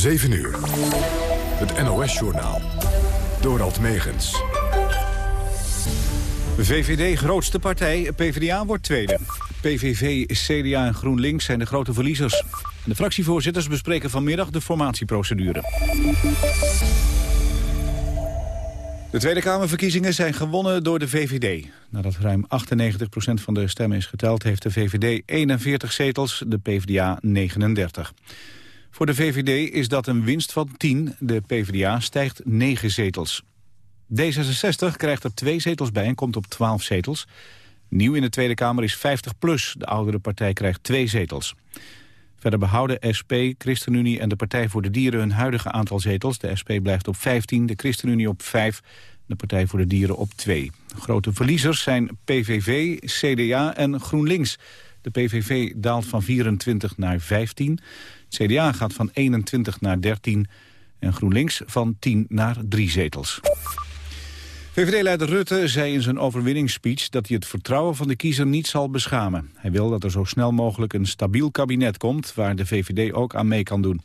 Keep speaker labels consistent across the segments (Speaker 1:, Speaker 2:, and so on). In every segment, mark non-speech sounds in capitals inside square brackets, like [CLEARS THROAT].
Speaker 1: 7 uur. Het NOS-journaal. Dorald Megens.
Speaker 2: VVD grootste partij, PvdA wordt tweede. PVV, CDA en GroenLinks zijn de grote verliezers. De fractievoorzitters bespreken vanmiddag de formatieprocedure. De Tweede Kamerverkiezingen zijn gewonnen door de VVD. Nadat ruim 98% van de stemmen is geteld... heeft de VVD 41 zetels, de PvdA 39. Voor de VVD is dat een winst van 10. De PvdA stijgt 9 zetels. D66 krijgt er twee zetels bij en komt op 12 zetels. Nieuw in de Tweede Kamer is 50PLUS. De oudere partij krijgt twee zetels. Verder behouden SP, ChristenUnie en de Partij voor de Dieren hun huidige aantal zetels. De SP blijft op 15, de ChristenUnie op 5, de Partij voor de Dieren op 2. Grote verliezers zijn PVV, CDA en GroenLinks. De PVV daalt van 24 naar 15. CDA gaat van 21 naar 13 en GroenLinks van 10 naar 3 zetels. VVD-leider Rutte zei in zijn overwinningsspeech dat hij het vertrouwen van de kiezer niet zal beschamen. Hij wil dat er zo snel mogelijk een stabiel kabinet komt waar de VVD ook aan mee kan doen.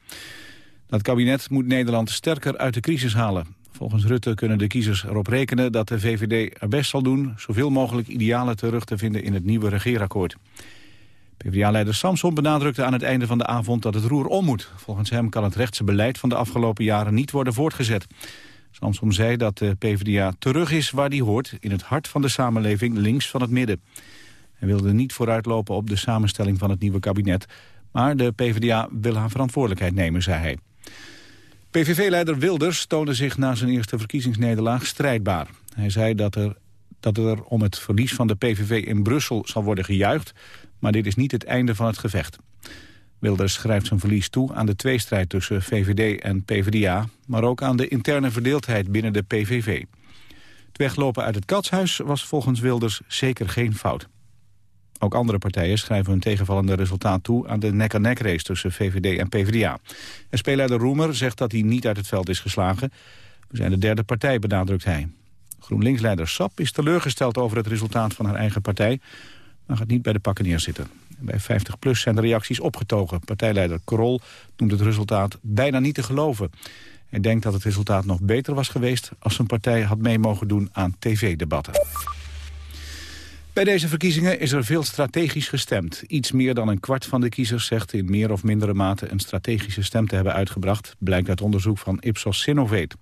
Speaker 2: Dat kabinet moet Nederland sterker uit de crisis halen. Volgens Rutte kunnen de kiezers erop rekenen dat de VVD er best zal doen... zoveel mogelijk idealen terug te vinden in het nieuwe regeerakkoord. PvdA-leider Samson benadrukte aan het einde van de avond dat het roer om moet. Volgens hem kan het rechtse beleid van de afgelopen jaren niet worden voortgezet. Samsom zei dat de PvdA terug is waar die hoort... in het hart van de samenleving, links van het midden. Hij wilde niet vooruitlopen op de samenstelling van het nieuwe kabinet... maar de PvdA wil haar verantwoordelijkheid nemen, zei hij. PVV-leider Wilders toonde zich na zijn eerste verkiezingsnederlaag strijdbaar. Hij zei dat er, dat er om het verlies van de PVV in Brussel zal worden gejuicht... maar dit is niet het einde van het gevecht. Wilders schrijft zijn verlies toe aan de tweestrijd tussen VVD en PvdA... maar ook aan de interne verdeeldheid binnen de PVV. Het weglopen uit het katshuis was volgens Wilders zeker geen fout. Ook andere partijen schrijven hun tegenvallende resultaat toe... aan de nek-aan-nek race tussen VVD en PvdA. SP-leider Roemer zegt dat hij niet uit het veld is geslagen. We zijn de derde partij, benadrukt hij. GroenLinks-leider Sap is teleurgesteld over het resultaat van haar eigen partij... maar gaat niet bij de pakken neerzitten. Bij 50PLUS zijn de reacties opgetogen. Partijleider Krol noemt het resultaat bijna niet te geloven. Hij denkt dat het resultaat nog beter was geweest... als zijn partij had mee mogen doen aan tv-debatten. Bij deze verkiezingen is er veel strategisch gestemd. Iets meer dan een kwart van de kiezers zegt in meer of mindere mate... een strategische stem te hebben uitgebracht... blijkt uit onderzoek van Ipsos Sinovate.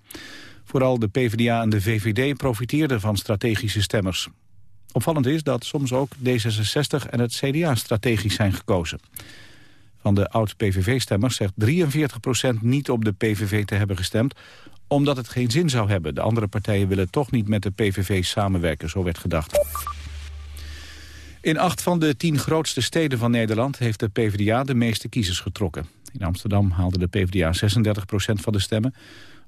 Speaker 2: Vooral de PvdA en de VVD profiteerden van strategische stemmers. Opvallend is dat soms ook D66 en het CDA strategisch zijn gekozen. Van de oud-PVV-stemmers zegt 43% niet op de PVV te hebben gestemd... omdat het geen zin zou hebben. De andere partijen willen toch niet met de PVV samenwerken, zo werd gedacht. In acht van de tien grootste steden van Nederland heeft de PvdA de meeste kiezers getrokken. In Amsterdam haalde de PvdA 36% van de stemmen.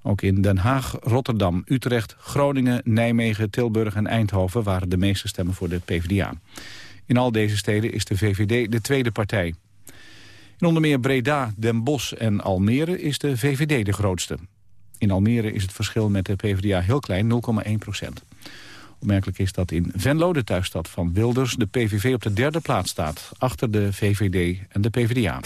Speaker 2: Ook in Den Haag, Rotterdam, Utrecht, Groningen, Nijmegen, Tilburg en Eindhoven waren de meeste stemmen voor de PvdA. In al deze steden is de VVD de tweede partij. In onder meer Breda, Den Bosch en Almere is de VVD de grootste. In Almere is het verschil met de PvdA heel klein, 0,1 procent. Opmerkelijk is dat in Venlo, de thuisstad van Wilders... de PVV op de derde plaats staat, achter de VVD en de PvdA.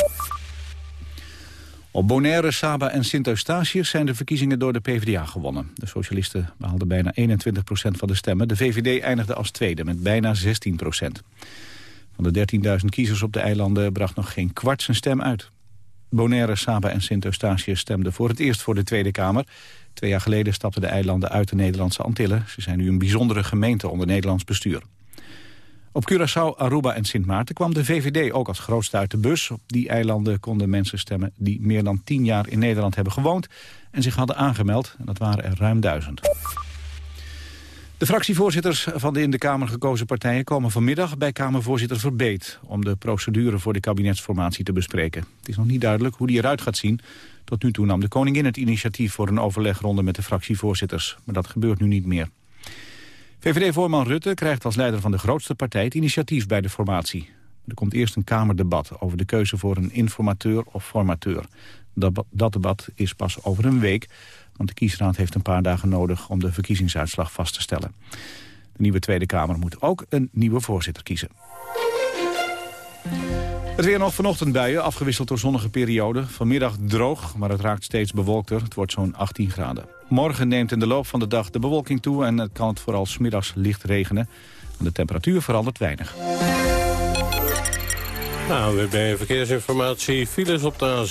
Speaker 2: Op Bonaire, Saba en Sint-Eustatius zijn de verkiezingen door de PvdA gewonnen. De socialisten behaalden bijna 21% van de stemmen. De VVD eindigde als tweede met bijna 16% Van de 13.000 kiezers op de eilanden bracht nog geen kwart zijn stem uit. Bonaire, Saba en Sint-Eustatius stemden voor het eerst voor de Tweede Kamer. Twee jaar geleden stapten de eilanden uit de Nederlandse Antillen. Ze zijn nu een bijzondere gemeente onder Nederlands bestuur. Op Curaçao, Aruba en Sint Maarten kwam de VVD ook als grootste uit de bus. Op die eilanden konden mensen stemmen die meer dan tien jaar in Nederland hebben gewoond... en zich hadden aangemeld. En dat waren er ruim duizend. De fractievoorzitters van de in de Kamer gekozen partijen komen vanmiddag bij Kamervoorzitter Verbeet om de procedure voor de kabinetsformatie te bespreken. Het is nog niet duidelijk hoe die eruit gaat zien. Tot nu toe nam de koningin het initiatief voor een overlegronde met de fractievoorzitters, maar dat gebeurt nu niet meer. VVD-voorman Rutte krijgt als leider van de grootste partij het initiatief bij de formatie. Er komt eerst een Kamerdebat over de keuze voor een informateur of formateur. Dat, debat is pas over een week, want de kiesraad heeft een paar dagen nodig om de verkiezingsuitslag vast te stellen. De nieuwe Tweede Kamer moet ook een nieuwe voorzitter kiezen. Het weer nog vanochtend buien, afgewisseld door zonnige perioden. Vanmiddag droog, maar het raakt steeds bewolkter. Het wordt zo'n 18 graden. Morgen neemt in de loop van de dag de bewolking toe... en het kan het vooral smiddags licht regenen. De temperatuur verandert weinig.
Speaker 3: Nou, we hebben verkeersinformatie. Files op de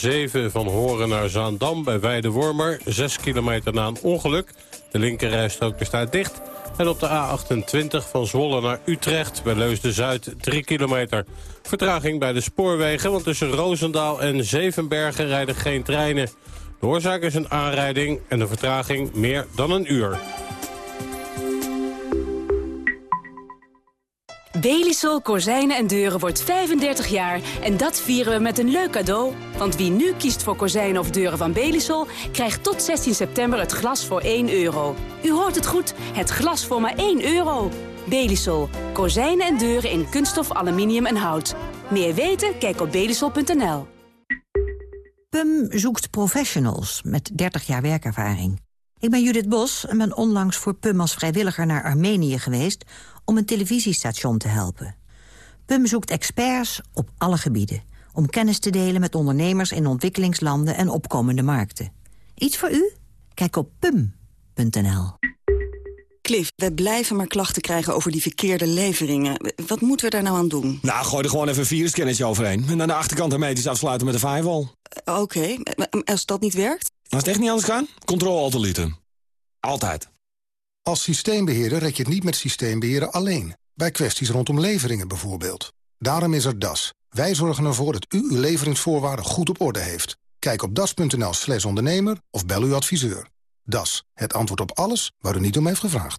Speaker 3: A7 van Horen naar Zaandam bij Weidewormer. 6 kilometer na een ongeluk. De linkerrijstrook bestaat dicht. En op de A28 van Zwolle naar Utrecht bij Leusden-Zuid 3 kilometer. Vertraging bij de spoorwegen, want tussen Roosendaal en Zevenbergen rijden geen treinen. De oorzaak is een aanrijding en de vertraging meer dan een uur.
Speaker 4: Belisol Kozijnen en Deuren wordt 35 jaar en dat vieren we met een leuk cadeau. Want wie nu kiest voor kozijnen of deuren van Belisol... krijgt tot 16 september het glas voor 1 euro. U hoort het goed, het glas voor maar 1 euro. Belisol. Kozijnen en deuren in kunststof, aluminium en hout. Meer weten? Kijk op belisol.nl.
Speaker 5: PUM zoekt professionals met 30 jaar werkervaring. Ik ben Judith Bos en ben onlangs voor PUM als vrijwilliger naar Armenië geweest om een televisiestation te helpen. PUM zoekt experts op alle gebieden... om kennis te delen met ondernemers in ontwikkelingslanden en opkomende markten. Iets voor u? Kijk op pum.nl.
Speaker 6: Cliff, we blijven maar klachten krijgen over die verkeerde leveringen. Wat moeten we daar nou aan doen?
Speaker 7: Nou, gooi er gewoon even een viruskennetje overheen. En aan de achterkant hermetisch afsluiten met een firewall.
Speaker 6: Uh, Oké, als dat niet werkt?
Speaker 7: Als het echt niet anders kan, controle alt Altijd.
Speaker 8: Als systeembeheerder red je het niet met systeembeheren alleen. Bij kwesties rondom leveringen bijvoorbeeld. Daarom is er DAS. Wij zorgen ervoor dat u uw leveringsvoorwaarden goed op orde heeft. Kijk op das.nl slash ondernemer of bel uw adviseur. Das, het antwoord op alles waar u niet om heeft gevraagd.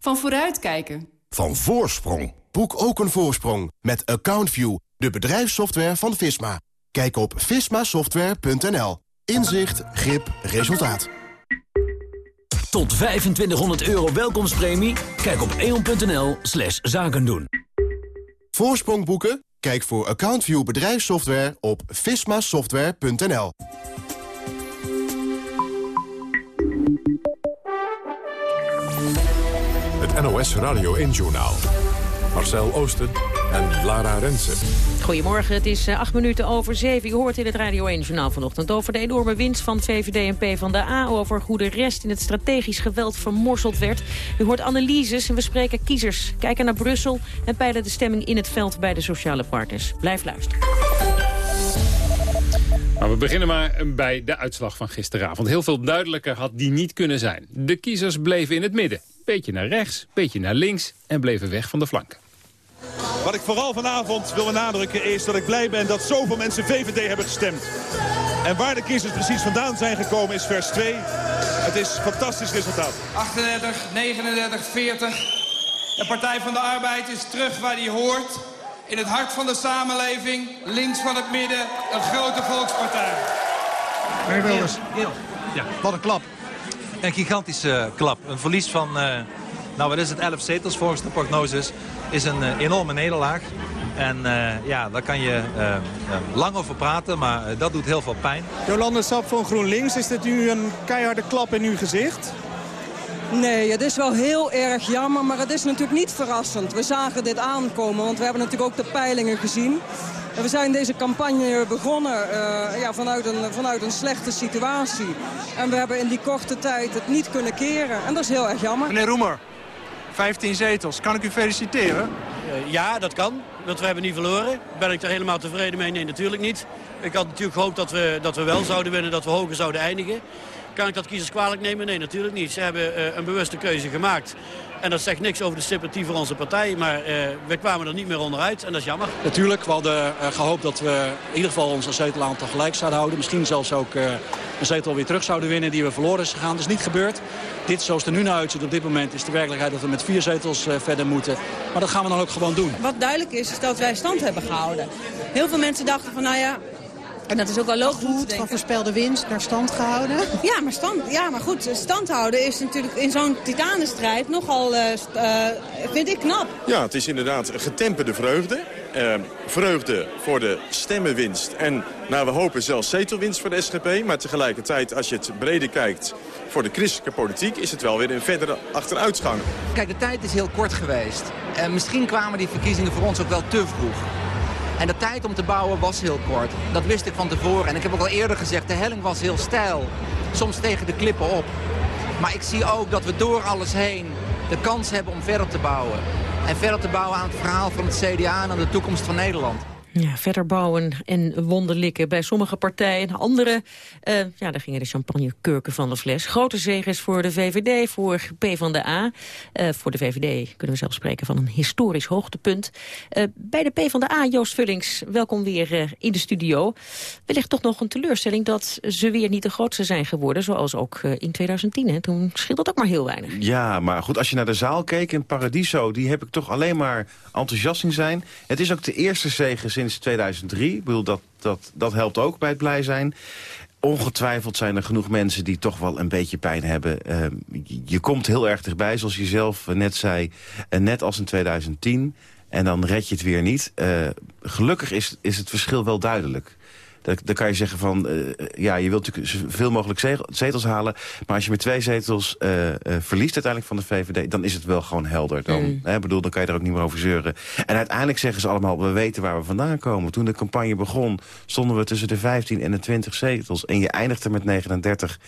Speaker 9: Van vooruitkijken.
Speaker 10: Van voorsprong. Boek ook een voorsprong met AccountView, de bedrijfssoftware van Visma. Kijk op vismasoftware.nl. Inzicht, grip, resultaat.
Speaker 11: Tot 2500 euro welkomstpremie? Kijk op eon.nl slash zaken doen.
Speaker 10: Voorsprong boeken? Kijk voor AccountView bedrijfssoftware op vismasoftware.nl.
Speaker 1: Het NOS Radio 1-journaal. Marcel Oosten en Lara Rensen.
Speaker 12: Goedemorgen, het is acht minuten over zeven. U hoort in het Radio 1-journaal vanochtend over de enorme winst van VVD en P van de A... over hoe de rest in het strategisch geweld vermorseld werd. U hoort analyses en we spreken kiezers. Kijken naar Brussel en peilen de stemming in het veld bij de sociale partners. Blijf luisteren.
Speaker 13: Maar we beginnen maar bij de uitslag van gisteravond. Heel veel duidelijker had die niet kunnen zijn. De kiezers bleven in het midden. Beetje naar rechts, beetje naar links en bleven weg van de flanken.
Speaker 14: Wat ik vooral vanavond wil benadrukken is dat ik blij ben dat zoveel mensen VVD hebben gestemd. En waar de kiezers precies vandaan zijn gekomen is vers 2. Het is een fantastisch resultaat.
Speaker 15: 38, 39, 40. De Partij van de Arbeid is terug waar die hoort. In het hart van de samenleving, links van het midden, een grote volkspartij.
Speaker 16: Meneer Wilders, ja. wat een klap.
Speaker 17: Een gigantische klap. Een verlies van, uh, nou wat is het, 11 zetels volgens de prognoses. Is een uh, enorme nederlaag. En uh, ja, daar kan je lang over praten, maar dat doet heel veel pijn.
Speaker 16: Jolande Sap van GroenLinks, is dit nu een keiharde klap in uw gezicht?
Speaker 18: Nee, het is wel heel erg jammer, maar het is natuurlijk niet verrassend. We zagen dit aankomen, want we hebben natuurlijk ook de peilingen gezien. We zijn deze campagne begonnen uh, ja, vanuit, een, vanuit een slechte situatie. En we hebben in die korte tijd het niet kunnen keren. En dat is heel erg jammer.
Speaker 16: Meneer Roemer, 15 zetels. Kan ik u feliciteren?
Speaker 19: Uh, ja, dat kan. Want we hebben niet verloren. Ben ik er helemaal tevreden mee? Nee, natuurlijk niet. Ik had natuurlijk gehoopt dat we, dat we wel zouden winnen, dat we hoger zouden eindigen. Kan ik dat kiezers kwalijk nemen? Nee, natuurlijk niet. Ze hebben uh, een bewuste keuze gemaakt. En dat zegt niks over de sympathie voor onze partij. Maar we kwamen er niet meer onderuit en dat is jammer.
Speaker 20: Natuurlijk, we hadden gehoopt dat we in ieder geval onze zetelaantal gelijk zouden houden. Misschien zelfs ook een zetel weer terug zouden winnen die we verloren is gegaan. Dat is niet gebeurd. Dit, zoals het er nu naar uitziet op dit moment, is de werkelijkheid dat we met vier zetels verder moeten. Maar dat gaan we dan ook gewoon doen.
Speaker 21: Wat duidelijk is, is dat wij stand hebben gehouden. Heel veel mensen dachten van, nou ja, en dat is ook wel logisch.
Speaker 22: Goed, van voorspelde winst naar stand gehouden.
Speaker 21: Ja, maar, stand, ja, maar goed, stand houden is natuurlijk in zo'n titanenstrijd nogal, uh, vind ik, knap.
Speaker 23: Ja, het is inderdaad getemperde vreugde. Uh, vreugde voor de stemmenwinst en, nou, we hopen zelfs zetelwinst voor de SGP. Maar tegelijkertijd, als je het breder kijkt voor de christelijke politiek... is het wel weer een verdere achteruitgang.
Speaker 24: Kijk, de tijd is heel kort geweest. En misschien kwamen die verkiezingen voor ons ook wel te vroeg. En de tijd om te bouwen was heel kort. Dat wist ik van tevoren. En ik heb ook al eerder gezegd, de helling was heel steil. Soms tegen de klippen op. Maar ik zie ook dat we door alles heen de kans hebben om verder te bouwen. En verder te bouwen aan het verhaal van het CDA en aan de toekomst van Nederland.
Speaker 12: Ja, verder bouwen en wonderlikken bij sommige partijen. Andere, uh, ja, daar gingen de champagnekurken van de fles. Grote zegens voor de VVD, voor PvdA. Uh, voor de VVD kunnen we zelfs spreken van een historisch hoogtepunt. Uh, bij de PvdA, Joost Vullings, welkom weer in de studio. Wellicht toch nog een teleurstelling dat ze weer niet de grootste zijn geworden... zoals ook in 2010, hè? toen scheelde dat ook maar heel weinig.
Speaker 25: Ja, maar goed, als je naar de zaal keek in Paradiso... die heb ik toch alleen maar enthousiast in zijn. Het is ook de eerste zegen sinds 2003. Ik bedoel, dat, dat, dat helpt ook bij het blij zijn. Ongetwijfeld zijn er genoeg mensen die toch wel een beetje pijn hebben. Uh, je komt heel erg dichtbij, zoals je zelf net zei. Uh, net als in 2010. En dan red je het weer niet. Uh, gelukkig is, is het verschil wel duidelijk. Dan, kan je zeggen van, uh, ja, je wilt natuurlijk zoveel mogelijk zetels halen. Maar als je met twee zetels uh, uh, verliest uiteindelijk van de VVD... dan is het wel gewoon helder. Dan, mm. hè, bedoel, dan kan je er ook niet meer over zeuren. En uiteindelijk zeggen ze allemaal, we weten waar we vandaan komen. Toen de campagne begon, stonden we tussen de 15 en de 20 zetels. En je eindigde met 39.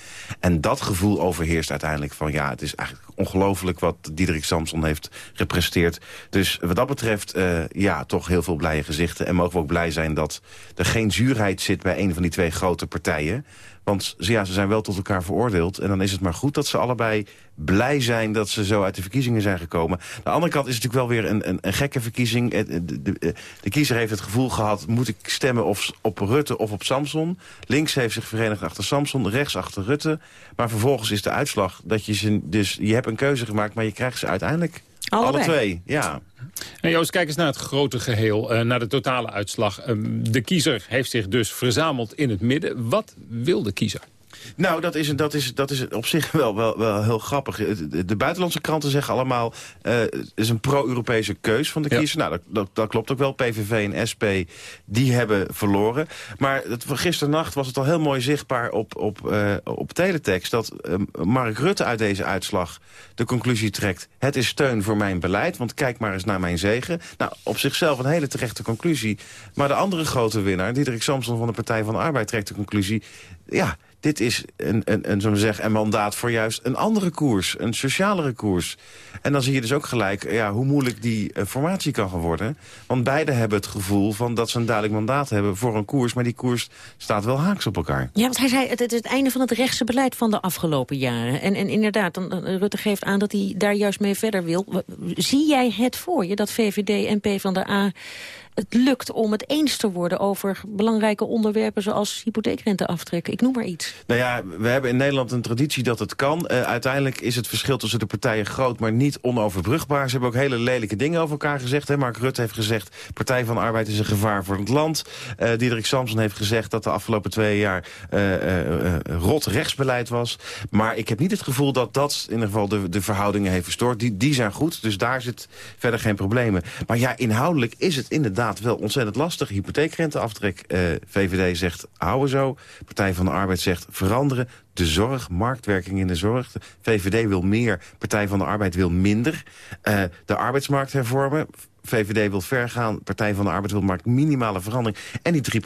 Speaker 25: En dat gevoel overheerst uiteindelijk van... ja, het is eigenlijk ongelooflijk wat Diederik Samson heeft gepresteerd. Dus wat dat betreft, ja, toch heel veel blije gezichten. En mogen we ook blij zijn dat er geen zuurheid zit bij een van die twee grote partijen. Want ja, ze zijn wel tot elkaar veroordeeld. En dan is het maar goed dat ze allebei blij zijn dat ze zo uit de verkiezingen zijn gekomen. De andere kant is het natuurlijk wel weer een, een, een gekke verkiezing. De, de, kiezer heeft het gevoel gehad, moet ik stemmen of, op Rutte of op Samson? Links heeft zich verenigd achter Samson, rechts achter Rutte. Maar vervolgens is de uitslag dat je ze... Dus je hebt een keuze gemaakt, maar je krijgt ze uiteindelijk Allebei. Alle twee, ja.
Speaker 13: En Joost, kijk eens naar het grote geheel, uh, naar de totale uitslag. Uh, de kiezer heeft zich dus verzameld in het midden. Wat wil de kiezer?
Speaker 25: Nou, dat is, dat is, dat is op zich wel, wel, wel heel grappig. De, buitenlandse kranten zeggen allemaal... Uh, het is een pro-Europese keus van de kiezer. Nou, dat, dat, dat, klopt ook wel. PVV en SP, die hebben verloren. Maar het, gisternacht was het al heel mooi zichtbaar op, op, uh, op teletext... dat uh, Mark Rutte uit deze uitslag de conclusie trekt... het is steun voor mijn beleid, want kijk maar eens naar mijn zegen. Nou, op zichzelf een hele terechte conclusie. Maar de andere grote winnaar, Diederik Samson van de Partij van de Arbeid... trekt de conclusie... ja, dit is een, een, een, zo zeggen, een mandaat voor juist een andere koers. Een socialere koers. En dan zie je dus ook gelijk ja, hoe moeilijk die uh, formatie kan gaan worden. Want beide hebben het gevoel van dat ze een duidelijk mandaat hebben voor een koers. Maar die koers staat wel haaks op elkaar.
Speaker 12: Ja, want hij zei het, het is het einde van het rechtse beleid van de afgelopen jaren. En, en inderdaad, dan, Rutte geeft aan dat hij daar juist mee verder wil. Zie jij het voor je dat VVD en PvdA het lukt om het eens te worden over belangrijke onderwerpen zoals hypotheekrenteaftrek. Ik noem maar iets.
Speaker 25: Nou ja, we hebben in Nederland een traditie dat het kan. Uh, uiteindelijk is het verschil tussen de partijen groot, maar niet onoverbrugbaar. Ze hebben ook hele lelijke dingen over elkaar gezegd. Hè. Mark Rutte heeft gezegd, Partij van de Arbeid is een gevaar voor het land. Uh, Diederik Samson heeft gezegd dat de afgelopen twee jaar uh, rot rechtsbeleid was. Maar ik heb niet het gevoel dat dat in ieder geval de, de verhoudingen heeft verstoord. Die, die zijn goed, dus daar zit verder geen problemen. Maar ja, inhoudelijk is het inderdaad wel ontzettend lastig. Hypotheekrenteaftrek, uh, VVD zegt houden zo. Partij van de Arbeid zegt veranderen. De zorg, marktwerking in de zorg. VVD wil meer, Partij van de Arbeid wil minder. Uh, de arbeidsmarkt hervormen. VVD wil ver gaan, Partij van de Arbeid wil maakt minimale verandering. En die 3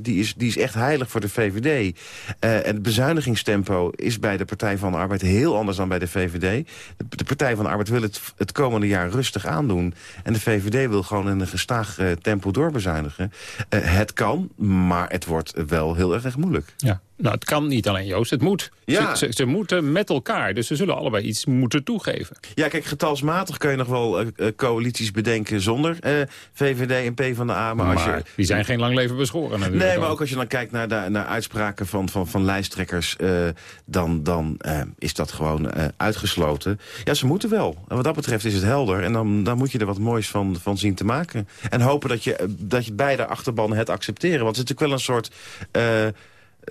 Speaker 25: die is, die is echt heilig voor de VVD. Uh, en het bezuinigingstempo is bij de Partij van de Arbeid heel anders dan bij de VVD. De, Partij van de Arbeid wil het, het komende jaar rustig aandoen. En de VVD wil gewoon in een gestaag uh, tempo doorbezuinigen. Het kan, maar het wordt wel heel erg moeilijk.
Speaker 13: Ja. Nou, het kan niet alleen, Joost. Het moet.
Speaker 25: Ja.
Speaker 13: Ze, ze, ze moeten met elkaar. Dus ze zullen allebei iets moeten toegeven.
Speaker 25: Ja, kijk, getalsmatig kun je nog wel eh, eh, coalities bedenken zonder eh, VVD en PvdA. Maar, als je,
Speaker 13: die zijn geen lang leven beschoren natuurlijk.
Speaker 25: Nee, maar ook als je dan kijkt naar, de, naar uitspraken van, van, van lijsttrekkers... dan, dan is dat gewoon uitgesloten. Ja, ze moeten wel. En wat dat betreft is het helder. En dan, dan moet je er wat moois van, van zien te maken. En hopen dat je, dat je beide achterbannen het accepteren. Want het is natuurlijk wel een soort...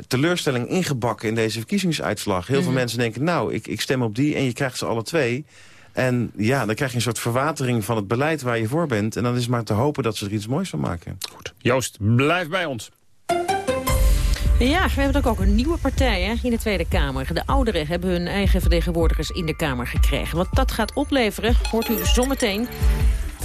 Speaker 25: teleurstelling ingebakken in deze verkiezingsuitslag. Heel veel
Speaker 13: Mhm.
Speaker 25: mensen denken, nou, ik, ik stem op die en je krijgt ze alle twee. En ja, dan krijg je een soort verwatering van het beleid waar je voor bent. En dan is het maar te hopen dat ze er iets moois van maken.
Speaker 13: Goed. Joost, blijf bij ons.
Speaker 12: Ja, we hebben ook een nieuwe partij hè, in de Tweede Kamer. De ouderen hebben hun eigen vertegenwoordigers in de Kamer gekregen. Wat dat gaat opleveren, hoort u zometeen.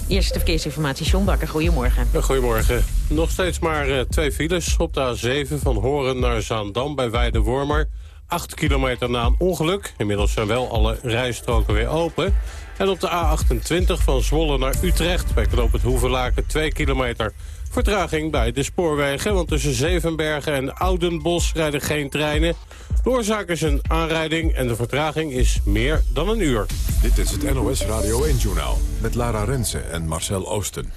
Speaker 12: Eerst de verkeersinformatie, John Bakker. Goedemorgen.
Speaker 3: Goedemorgen. Nog steeds maar eh, twee files op de A7 van Horen naar Zaandam bij Weide-Wormer. Acht kilometer na een ongeluk. Inmiddels zijn wel alle rijstroken weer open. En op de A28 van Zwolle naar Utrecht bij knoop het Hoevelaken 2 kilometer. Vertraging bij de spoorwegen, want tussen Zevenbergen en Oudenbos rijden geen treinen. De oorzaak is een aanrijding en de vertraging is meer dan een uur.
Speaker 1: Dit is het NOS Radio 1-journaal met Lara Rensen en Marcel Oosten.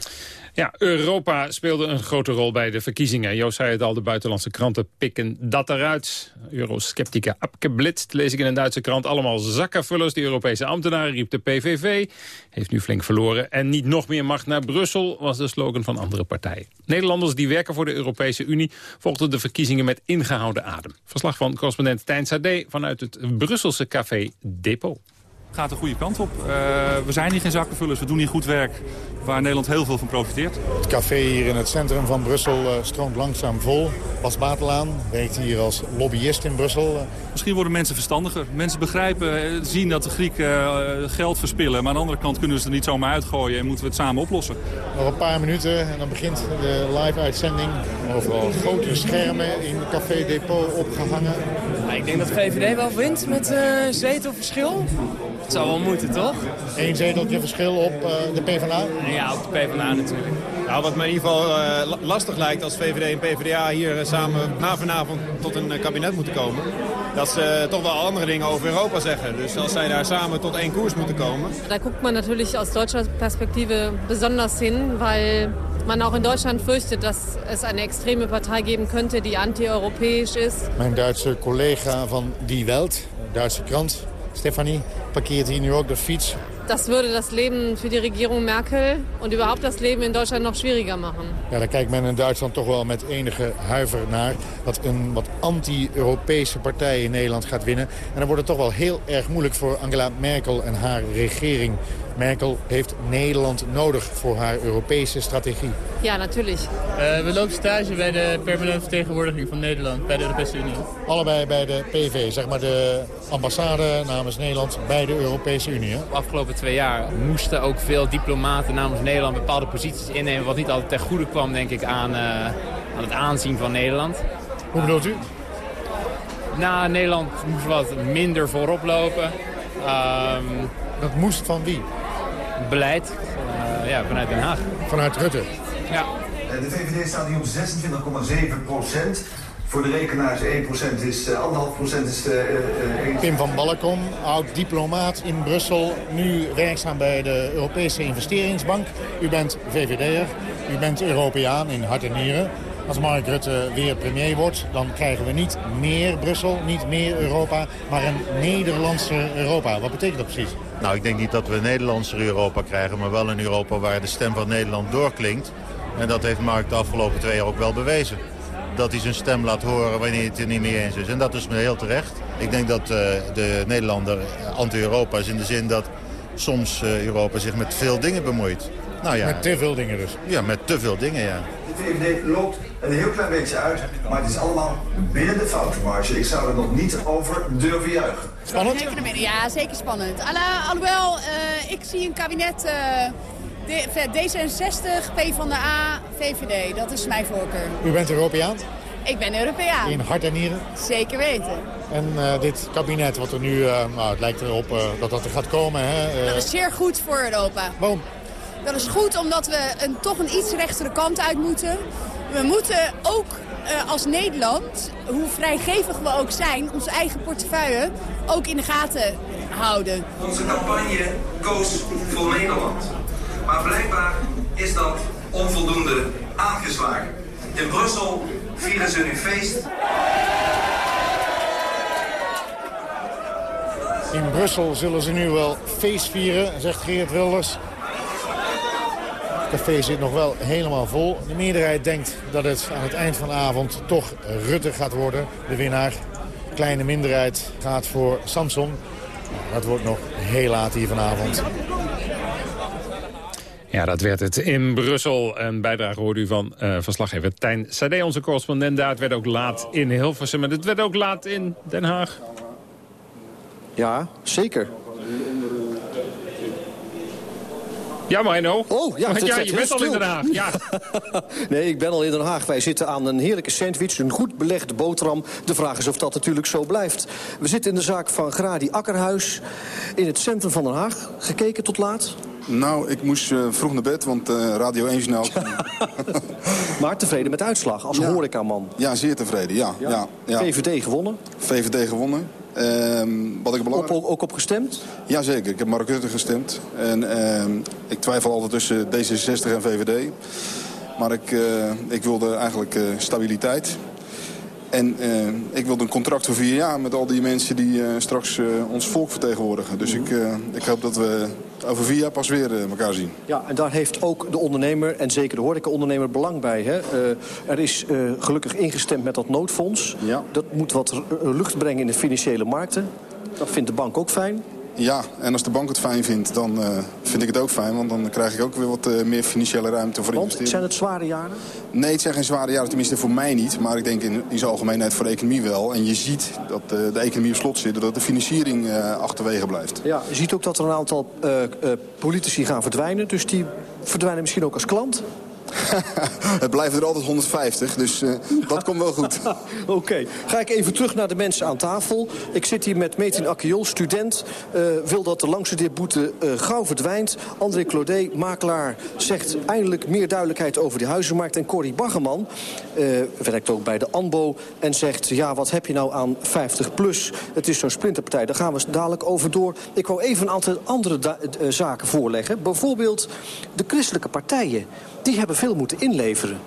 Speaker 13: Ja, Europa speelde een grote rol bij de verkiezingen. Joost zei het al, de buitenlandse kranten pikken dat eruit. Eurosceptica abgeblitzt, lees ik in een Duitse krant. Allemaal zakkenvullers, die Europese ambtenaren, riep de PVV. Heeft nu flink verloren. En niet nog meer macht naar Brussel, was de slogan van andere partijen. Nederlanders die werken voor de Europese Unie... volgden de verkiezingen met ingehouden adem. Verslag van correspondent Tijn Sade vanuit het Brusselse café Depot
Speaker 26: gaat de goede kant op. Uh, we zijn hier geen zakkenvullers, we doen hier goed werk waar Nederland heel veel van profiteert.
Speaker 27: Het café hier in het centrum van Brussel uh, stroomt langzaam vol. Bas Batelaan werkt hier als lobbyist in Brussel.
Speaker 26: Misschien worden mensen verstandiger. Mensen begrijpen, uh, zien dat de Grieken geld verspillen. Maar aan de andere kant kunnen ze er niet zomaar uitgooien en moeten we het samen oplossen.
Speaker 27: Nog een paar minuten en dan begint de live-uitzending. Overal grote schermen in Café Depot opgehangen.
Speaker 28: Ik denk dat de VVD wel wint met zetelverschil. Het zou wel moeten, toch?
Speaker 27: Eén zeteltje verschil op uh, de PvdA?
Speaker 28: Ja, op de PvdA natuurlijk.
Speaker 29: Nou, wat me in ieder geval uh, lastig lijkt als VVD en PvdA hier uh, samen na vanavond tot een kabinet moeten komen. Dat ze toch wel andere dingen over Europa zeggen. Dus als zij daar samen tot één koers moeten komen.
Speaker 30: Daar guckt man natürlich aus deutscher Perspektive besonders hin, weil man auch in Deutschland fürchtet, dass es eine extreme Partei geben könnte, die anti-europäisch ist.
Speaker 27: Mijn Duitse collega van Die Welt, Duitse krant, Stefanie, parkeert hier nu ook de fiets.
Speaker 30: Das würde das Leben für die Regierung Merkel und überhaupt das Leben in Deutschland noch schwieriger machen.
Speaker 27: Ja, daar kijkt men in Duitsland toch wel met enige huiver naar. Dat een wat anti-Europese partij in Nederland gaat winnen. En dan wordt het toch wel heel erg moeilijk voor Angela Merkel en haar regering. Merkel heeft Nederland nodig voor haar Europese strategie.
Speaker 30: Ja, natuurlijk.
Speaker 28: Uh, we lopen stage bij de permanente vertegenwoordiging van Nederland bij de Europese Unie.
Speaker 27: Allebei bij de PV, zeg maar de ambassade namens Nederland bij de Europese Unie. Hè?
Speaker 28: De afgelopen twee jaar moesten ook veel diplomaten namens Nederland bepaalde posities innemen... wat niet altijd ten goede kwam, denk ik, aan, uh, aan het aanzien van Nederland.
Speaker 27: Hoe bedoelt u?
Speaker 28: Nou, Nederland moest wat minder voorop lopen. Um,
Speaker 27: dat moest van wie?
Speaker 28: Beleid, uh, ja, vanuit Den Haag.
Speaker 27: Vanuit Rutte?
Speaker 28: Ja.
Speaker 31: De VVD staat hier op 26,7 procent. Voor de rekenaars 1 procent is, uh, 1,5 procent is... Uh,
Speaker 27: Pim van Balkom, oud-diplomaat in Brussel. Nu werkzaam bij de Europese investeringsbank. U bent VVD'er, u bent Europeaan in hart en nieren. Als Mark Rutte weer premier wordt, dan krijgen we niet meer Brussel, niet meer Europa, maar een Nederlandse Europa. Wat betekent dat precies?
Speaker 32: Nou, ik denk niet dat we een Nederlandse Europa krijgen, maar wel een Europa waar de stem van Nederland doorklinkt. En dat heeft Mark de afgelopen twee jaar ook wel bewezen. Dat hij zijn stem laat horen wanneer hij het er niet mee eens is. En dat is me heel terecht. Ik denk dat uh, de Nederlander anti-Europa is in de zin dat soms uh, Europa zich met veel dingen bemoeit.
Speaker 27: Nou ja, met te veel dingen dus?
Speaker 32: Ja, met te veel dingen, ja.
Speaker 31: De VVD loopt een heel klein beetje uit, maar het is allemaal binnen de foutenmarge. Ik zou er nog niet over durven juichen.
Speaker 27: Spannend?
Speaker 18: Ja, zeker spannend. Alhoewel, uh, ik zie een kabinet uh, D66, PvdA, VVD. Dat is mijn voorkeur.
Speaker 27: U bent Europeaan?
Speaker 18: Ik ben Europeaan.
Speaker 27: In hart en nieren?
Speaker 18: Zeker weten.
Speaker 27: En uh, dit kabinet, wat er nu, uh, nou, het lijkt erop uh, dat dat er gaat komen. Hè?
Speaker 18: Dat is zeer goed voor Europa.
Speaker 27: Waarom?
Speaker 18: Dat is goed omdat we een, toch een iets rechtere kant uit moeten. We moeten ook eh, als Nederland, hoe vrijgevig we ook zijn... onze eigen portefeuille ook in de gaten houden.
Speaker 31: Onze campagne Koos voor Nederland. Maar blijkbaar is dat onvoldoende aangeslagen. In Brussel vieren ze nu feest.
Speaker 27: In Brussel zullen ze nu wel feest vieren, zegt Geert Wilders. Het café zit nog wel helemaal vol. De meerderheid denkt dat het aan het eind van de avond toch Rutte gaat worden, de winnaar. Kleine minderheid gaat voor Samson. Dat wordt nog heel laat hier vanavond.
Speaker 33: Ja, dat werd het in Brussel. Een bijdrage hoorde u van uh, verslaggever Tijn Sade, onze correspondent daar. Het werd ook laat in Hilversum en het werd ook laat in Den Haag.
Speaker 34: Ja, zeker.
Speaker 33: Ja, Marino.
Speaker 34: Oh, ja,
Speaker 33: Want ja je bent al in Den Haag. Ja. [LAUGHS]
Speaker 34: nee, ik ben al in Den Haag. Wij zitten aan een heerlijke sandwich, een goed belegde boterham. De vraag is of dat natuurlijk zo blijft. We zitten in de zaak van Gradi Akkerhuis in het centrum van Den Haag. Gekeken tot laat?
Speaker 35: Nou, ik moest uh, vroeg naar bed, want uh, Radio 1 Journaal... [LAUGHS]
Speaker 34: maar tevreden met de uitslag als
Speaker 35: ja.
Speaker 34: horecaman?
Speaker 35: Ja, zeer tevreden, ja. ja. ja, ja.
Speaker 34: VVD gewonnen?
Speaker 35: VVD gewonnen. Uh, wat ik belangrijk...
Speaker 34: op, ook op gestemd?
Speaker 35: Jazeker, ik heb Mark Rutte gestemd. En uh, ik twijfel altijd tussen D66 en VVD. Maar ik, uh, ik wilde eigenlijk uh, stabiliteit. En ik wilde een contract voor vier jaar met al die mensen die straks ons volk vertegenwoordigen. Dus ik, ik hoop dat we over vier jaar pas weer elkaar zien.
Speaker 34: Ja, en daar heeft ook de ondernemer, en zeker de horecaondernemer, belang bij. Hè? Uh, er is uh, gelukkig ingestemd met dat noodfonds.
Speaker 35: Ja.
Speaker 34: Dat moet wat lucht brengen in de financiële markten. Dat vindt de bank ook fijn.
Speaker 35: Ja, en als de bank het fijn vindt, dan uh, vind ik het ook fijn. Want dan krijg ik ook weer wat uh, meer financiële ruimte voor
Speaker 34: want,
Speaker 35: investeren.
Speaker 34: zijn het zware jaren?
Speaker 35: Nee, het zijn geen zware jaren. Tenminste voor mij niet. Maar ik denk in, in zijn algemeenheid voor de economie wel. En je ziet dat uh, de economie op slot zit. Dat de financiering achterwege blijft.
Speaker 34: Ja, je ziet ook dat er een aantal politici gaan verdwijnen. Dus die verdwijnen misschien ook als klant. [LAUGHS]
Speaker 35: het blijven er altijd 150, dus uh, dat komt wel goed. [LAUGHS]
Speaker 34: Oké, ga ik even terug naar de mensen aan tafel. Ik zit hier met Metin Akkiol, student. Uh, wil dat de langstudeerboete uh, gauw verdwijnt. André Claudet, makelaar, zegt eindelijk meer duidelijkheid over de huizenmarkt. En Corrie Baggerman werkt ook bij de ANBO en zegt... ja, wat heb je nou aan 50 plus? Het is zo'n splinterpartij, daar gaan we dadelijk over door. Ik wou even een aantal andere zaken voorleggen. Bijvoorbeeld de christelijke partijen die hebben veel moeten inleveren.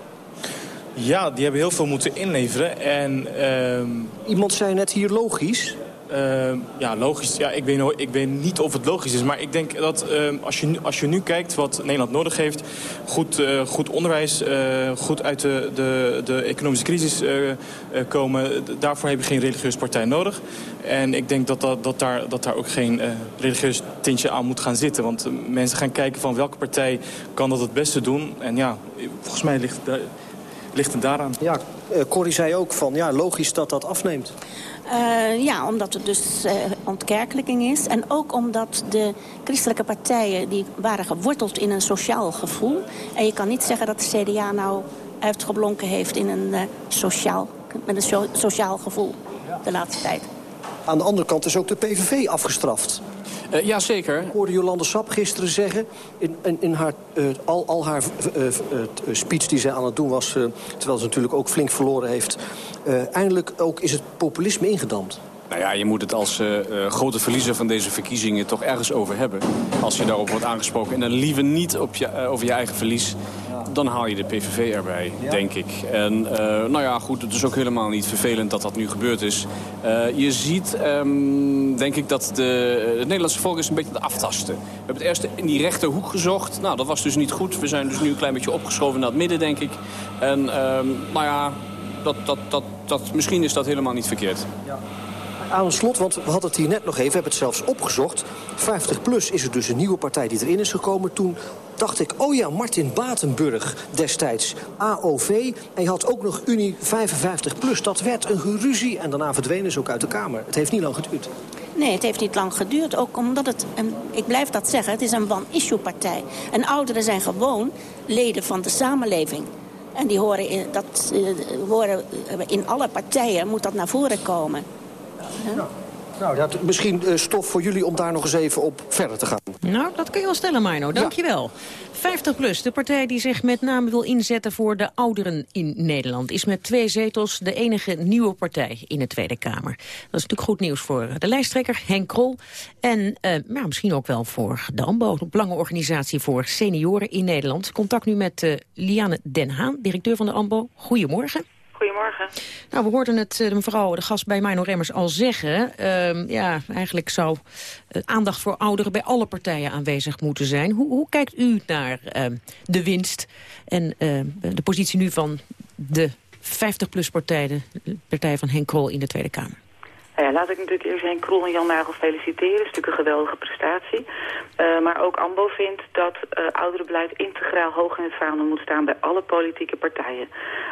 Speaker 36: Ja, die hebben heel veel moeten inleveren. En, uh,
Speaker 34: Iemand zei net hier logisch.
Speaker 36: Uh, ja, logisch. Ja, ik, weet, ik weet niet of het logisch is. Maar ik denk dat uh, als, je, als je nu kijkt wat Nederland nodig heeft... goed, uh, goed onderwijs, goed uit de, de, de economische crisis komen... daarvoor heb je geen religieuze partij nodig. En ik denk dat, dat, dat, daar, dat daar ook geen religieus tintje aan moet gaan zitten. Want mensen gaan kijken van welke partij kan dat het beste doen. En ja, volgens mij ligt, ligt het daaraan.
Speaker 34: Ja, Corrie zei ook van ja, logisch dat dat afneemt.
Speaker 6: Uh, ja, omdat het dus uh, ontkerkelijking is. En ook omdat de christelijke partijen... die waren geworteld in een sociaal gevoel. En je kan niet zeggen dat de CDA nou uitgeblonken heeft... in een, uh, sociaal, met een so sociaal gevoel de laatste tijd.
Speaker 34: Aan de andere kant is ook de PVV afgestraft.
Speaker 36: Uh, ja, zeker.
Speaker 34: Ik hoorde Jolande Sap gisteren zeggen... in, in, haar, uh, al, al haar uh, speech die zij aan het doen was... terwijl ze natuurlijk ook flink verloren heeft... eindelijk ook is het populisme ingedampt.
Speaker 37: Nou ja, je moet het als uh, uh, grote verliezer van deze verkiezingen toch ergens over hebben. Als je daarop wordt aangesproken. En dan liever niet op je, uh, over je eigen verlies. Dan haal je de PVV erbij, ja. denk ik. En nou ja, goed, het is ook helemaal niet vervelend dat dat nu gebeurd is. je ziet, um, denk ik, dat de, het Nederlandse volk is een beetje te aftasten. We hebben het eerst in die rechterhoek gezocht. Nou, dat was dus niet goed. We zijn dus nu een klein beetje opgeschoven naar het midden, denk ik. En um, nou ja, dat, dat, dat, dat, misschien is dat helemaal niet verkeerd.
Speaker 34: Ja aan het slot, want we hadden het hier net nog even, hebben het zelfs opgezocht. 50PLUS is er dus een nieuwe partij die erin is gekomen. Toen dacht ik, oh ja, Martin Batenburg destijds, AOV. En je had ook nog Unie 55PLUS. Dat werd een geruzie en daarna verdwenen ze ook uit de Kamer. Het heeft niet lang geduurd.
Speaker 6: Nee, het heeft niet lang geduurd. Ook omdat het, en ik blijf dat zeggen, het is een one-issue-partij. En ouderen zijn gewoon leden van de samenleving. En die horen in, dat, uh, horen in alle partijen, moet dat naar voren komen.
Speaker 34: Nou, dat misschien uh, stof voor jullie om daar nog eens even op verder te gaan.
Speaker 12: Nou, dat kun je wel stellen, Mino. Dankjewel. Ja. 50PLUS, de partij die zich met name wil inzetten voor de ouderen in Nederland... is met twee zetels de enige nieuwe partij in de Tweede Kamer. Dat is natuurlijk goed nieuws voor de lijsttrekker Henk Krol... en uh, nou, misschien ook wel voor de AMBO, de belangenorganisatie voor senioren in Nederland. Contact nu met uh, Liane Den Haan, directeur van de AMBO. Goedemorgen.
Speaker 38: Goedemorgen.
Speaker 12: Nou, we hoorden het de mevrouw, de gast bij Mino Remmers, al zeggen. Uh, ja, eigenlijk zou uh, aandacht voor ouderen bij alle partijen aanwezig moeten zijn. Hoe, hoe kijkt u naar uh, de winst en de positie nu van de 50-plus-partij... de partij van Henk Krol in de Tweede Kamer?
Speaker 38: Nou ja, laat ik natuurlijk eerst Henk Krol en Jan Nagel feliciteren. Dat is natuurlijk een geweldige prestatie. Uh, maar ook AMBO vindt dat uh, ouderenbeleid integraal hoog in het vaandel moet staan bij alle politieke partijen.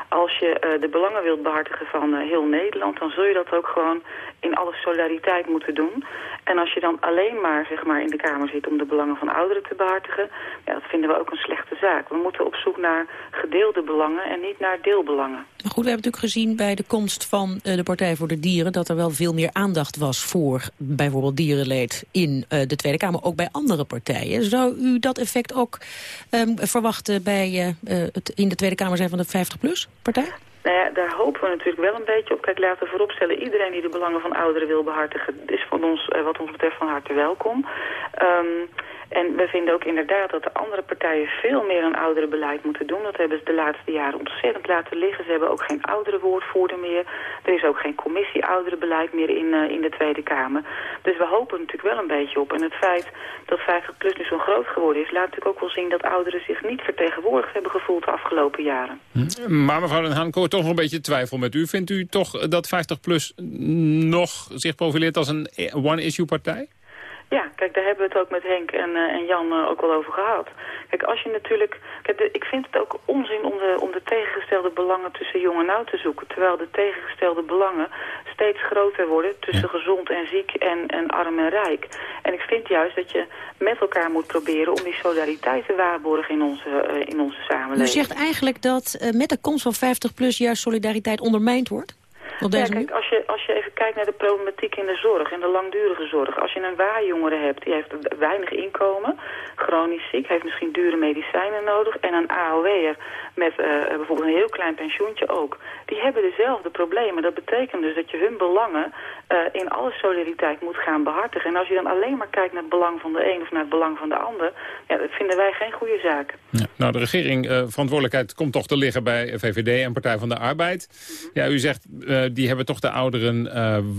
Speaker 38: Als je uh, de belangen wilt behartigen van heel Nederland, dan zul je dat ook gewoon in alle solidariteit moeten doen. En als je dan alleen maar, zeg maar in de Kamer zit om de belangen van ouderen te behartigen, ja, dat vinden we ook een slechte zaak. We moeten op zoek naar gedeelde belangen en niet naar deelbelangen.
Speaker 12: Goed, we hebben natuurlijk gezien bij de komst van de Partij voor de Dieren dat er wel veel meer aandacht was voor bijvoorbeeld dierenleed in uh, de Tweede Kamer, ook bij andere partijen. Zou u dat effect ook um, verwachten bij uh, het in de Tweede Kamer zijn van de 50PLUS-partij?
Speaker 38: Nou ja, daar hopen we natuurlijk wel een beetje op. Kijk, laten we vooropstellen, iedereen die de belangen van ouderen wil behartigen... is van ons, uh, wat ons betreft van harte welkom. Um, en we vinden ook inderdaad dat de andere partijen veel meer aan ouderenbeleid moeten doen. Dat hebben ze de laatste jaren ontzettend laten liggen. Ze hebben ook geen oudere woordvoerder meer. Er is ook geen commissie ouderenbeleid meer in, uh, in de Tweede Kamer. Dus we hopen natuurlijk wel een beetje op. En het feit dat 50PLUS nu zo groot geworden is... laat natuurlijk ook wel zien dat ouderen zich niet vertegenwoordigd hebben gevoeld de afgelopen jaren.
Speaker 13: Hm. Maar mevrouw Den Haan, toch een beetje twijfel met u. Vindt u toch dat 50PLUS nog zich profileert als een one-issue partij?
Speaker 38: Ja, kijk, daar hebben we het ook met Henk en, uh, en Jan uh, ook wel over gehad. Kijk, als je natuurlijk... Kijk, de, ik vind het ook onzin om de, om de tegengestelde belangen tussen jong en oud te zoeken. Terwijl de tegengestelde belangen steeds groter worden tussen ja. gezond en ziek en, en arm en rijk. En ik vind juist dat je met elkaar moet proberen om die solidariteit te waarborgen in onze, uh, in onze samenleving.
Speaker 12: U zegt eigenlijk dat met de komst van 50PLUS juist solidariteit ondermijnd wordt?
Speaker 38: Ja, kijk, als je, als je even kijkt naar de problematiek in de zorg, in de langdurige zorg. Als je een waarjongere hebt, die heeft weinig inkomen, chronisch ziek, heeft misschien dure medicijnen nodig. En een AOW'er met uh, bijvoorbeeld een heel klein pensioentje ook. Die hebben dezelfde problemen. Dat betekent dus dat je hun belangen uh, in alle solidariteit moet gaan behartigen. En als je dan alleen maar kijkt naar het belang van de een of naar het belang van de ander, ja, dat vinden wij geen goede zaak.
Speaker 13: Ja, nou, de regering, uh, verantwoordelijkheid komt toch te liggen bij VVD en Partij van de Arbeid. Mm -hmm. Ja, u zegt, die hebben toch de ouderen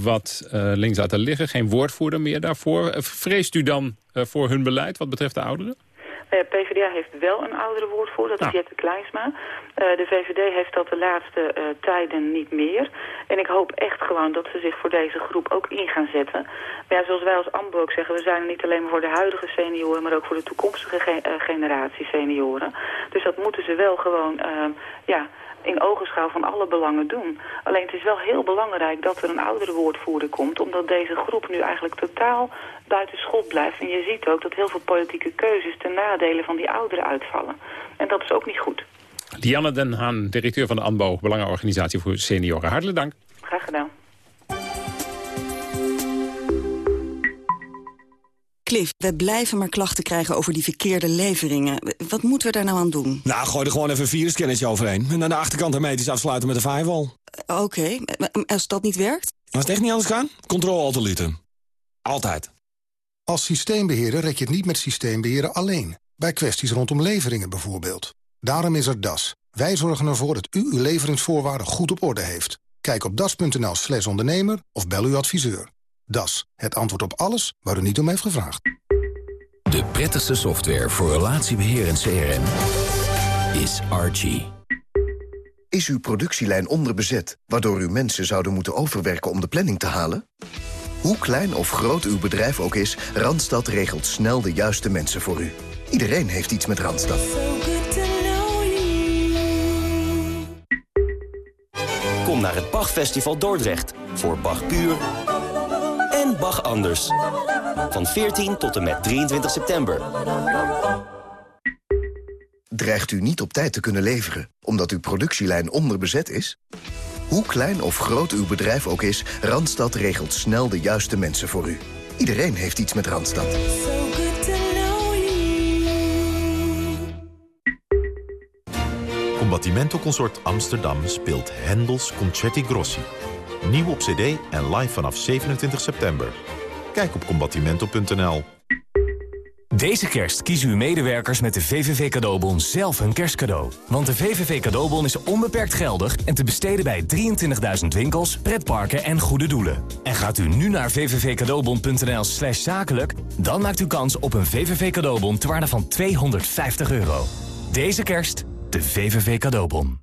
Speaker 13: wat links laten liggen. Geen woordvoerder meer daarvoor. Vreest u dan voor hun beleid wat betreft de ouderen?
Speaker 38: PvdA heeft wel een oudere woordvoerder, dat is. Jette Kleinsma. de VVD heeft dat de laatste tijden niet meer. En ik hoop echt gewoon dat ze zich voor deze groep ook in gaan zetten. Maar ja, zoals wij als AMBO ook zeggen, we zijn er niet alleen maar voor de huidige senioren... maar ook voor de toekomstige ge generatie senioren. Dus dat moeten ze wel gewoon, ja in ogenschouw van alle belangen doen. Alleen het is wel heel belangrijk dat er een oudere woordvoerder komt... omdat deze groep nu eigenlijk totaal buiten schot blijft. En je ziet ook dat heel veel politieke keuzes ten nadele van die ouderen uitvallen. En dat is ook niet goed.
Speaker 13: Dianne Den Haan, directeur van de ANBO, Belangenorganisatie voor Senioren. Hartelijk dank.
Speaker 38: Graag gedaan.
Speaker 6: Cliff, we blijven maar klachten krijgen over die verkeerde leveringen. Wat moeten we daar nou aan doen?
Speaker 7: Nou, gooi er gewoon even een virusscannertje overheen. En aan de achterkant hermetisch afsluiten met een firewall.
Speaker 6: Uh, Oké, okay. als dat niet werkt?
Speaker 7: Als het echt niet anders kan, controle-alt-delete. Altijd.
Speaker 8: Als systeembeheerder rek je het niet met systeembeheerder alleen. Bij kwesties rondom leveringen bijvoorbeeld. Daarom is er DAS. Wij zorgen ervoor dat u uw leveringsvoorwaarden goed op orde heeft. Kijk op das.nl slash ondernemer of bel uw adviseur. DAS, het antwoord op alles waar u niet om heeft gevraagd.
Speaker 31: De prettigste software voor relatiebeheer en CRM is Archie.
Speaker 39: Is uw productielijn onderbezet, waardoor uw mensen zouden moeten overwerken om de planning te halen? Hoe klein of groot uw bedrijf ook is, Randstad regelt snel de juiste mensen voor u. Iedereen heeft iets met Randstad.
Speaker 31: Kom naar het Bachfestival Dordrecht voor Bach Puur en Bach Anders. Van 14 tot en met 23 september.
Speaker 39: Dreigt u niet op tijd te kunnen leveren omdat uw productielijn onderbezet is? Hoe klein of groot uw bedrijf ook is, Randstad regelt snel de juiste mensen voor u. Iedereen heeft iets met Randstad.
Speaker 40: Combattimento Consort Amsterdam speelt Hendels Concerti Grossi. Nieuw op cd en live vanaf 27 september. Kijk op combattimento.nl.
Speaker 11: Deze kerst kiezen uw medewerkers met de VVV Cadeaubon zelf een kerstcadeau. Want de VVV Cadeaubon is onbeperkt geldig en te besteden bij 23.000 winkels, pretparken en goede doelen. En gaat u nu naar vvvcadeaubon.nl slash zakelijk... dan maakt u kans op een VVV Cadeaubon te waarde van 250 euro. Deze kerst de VVV Cadeaubon.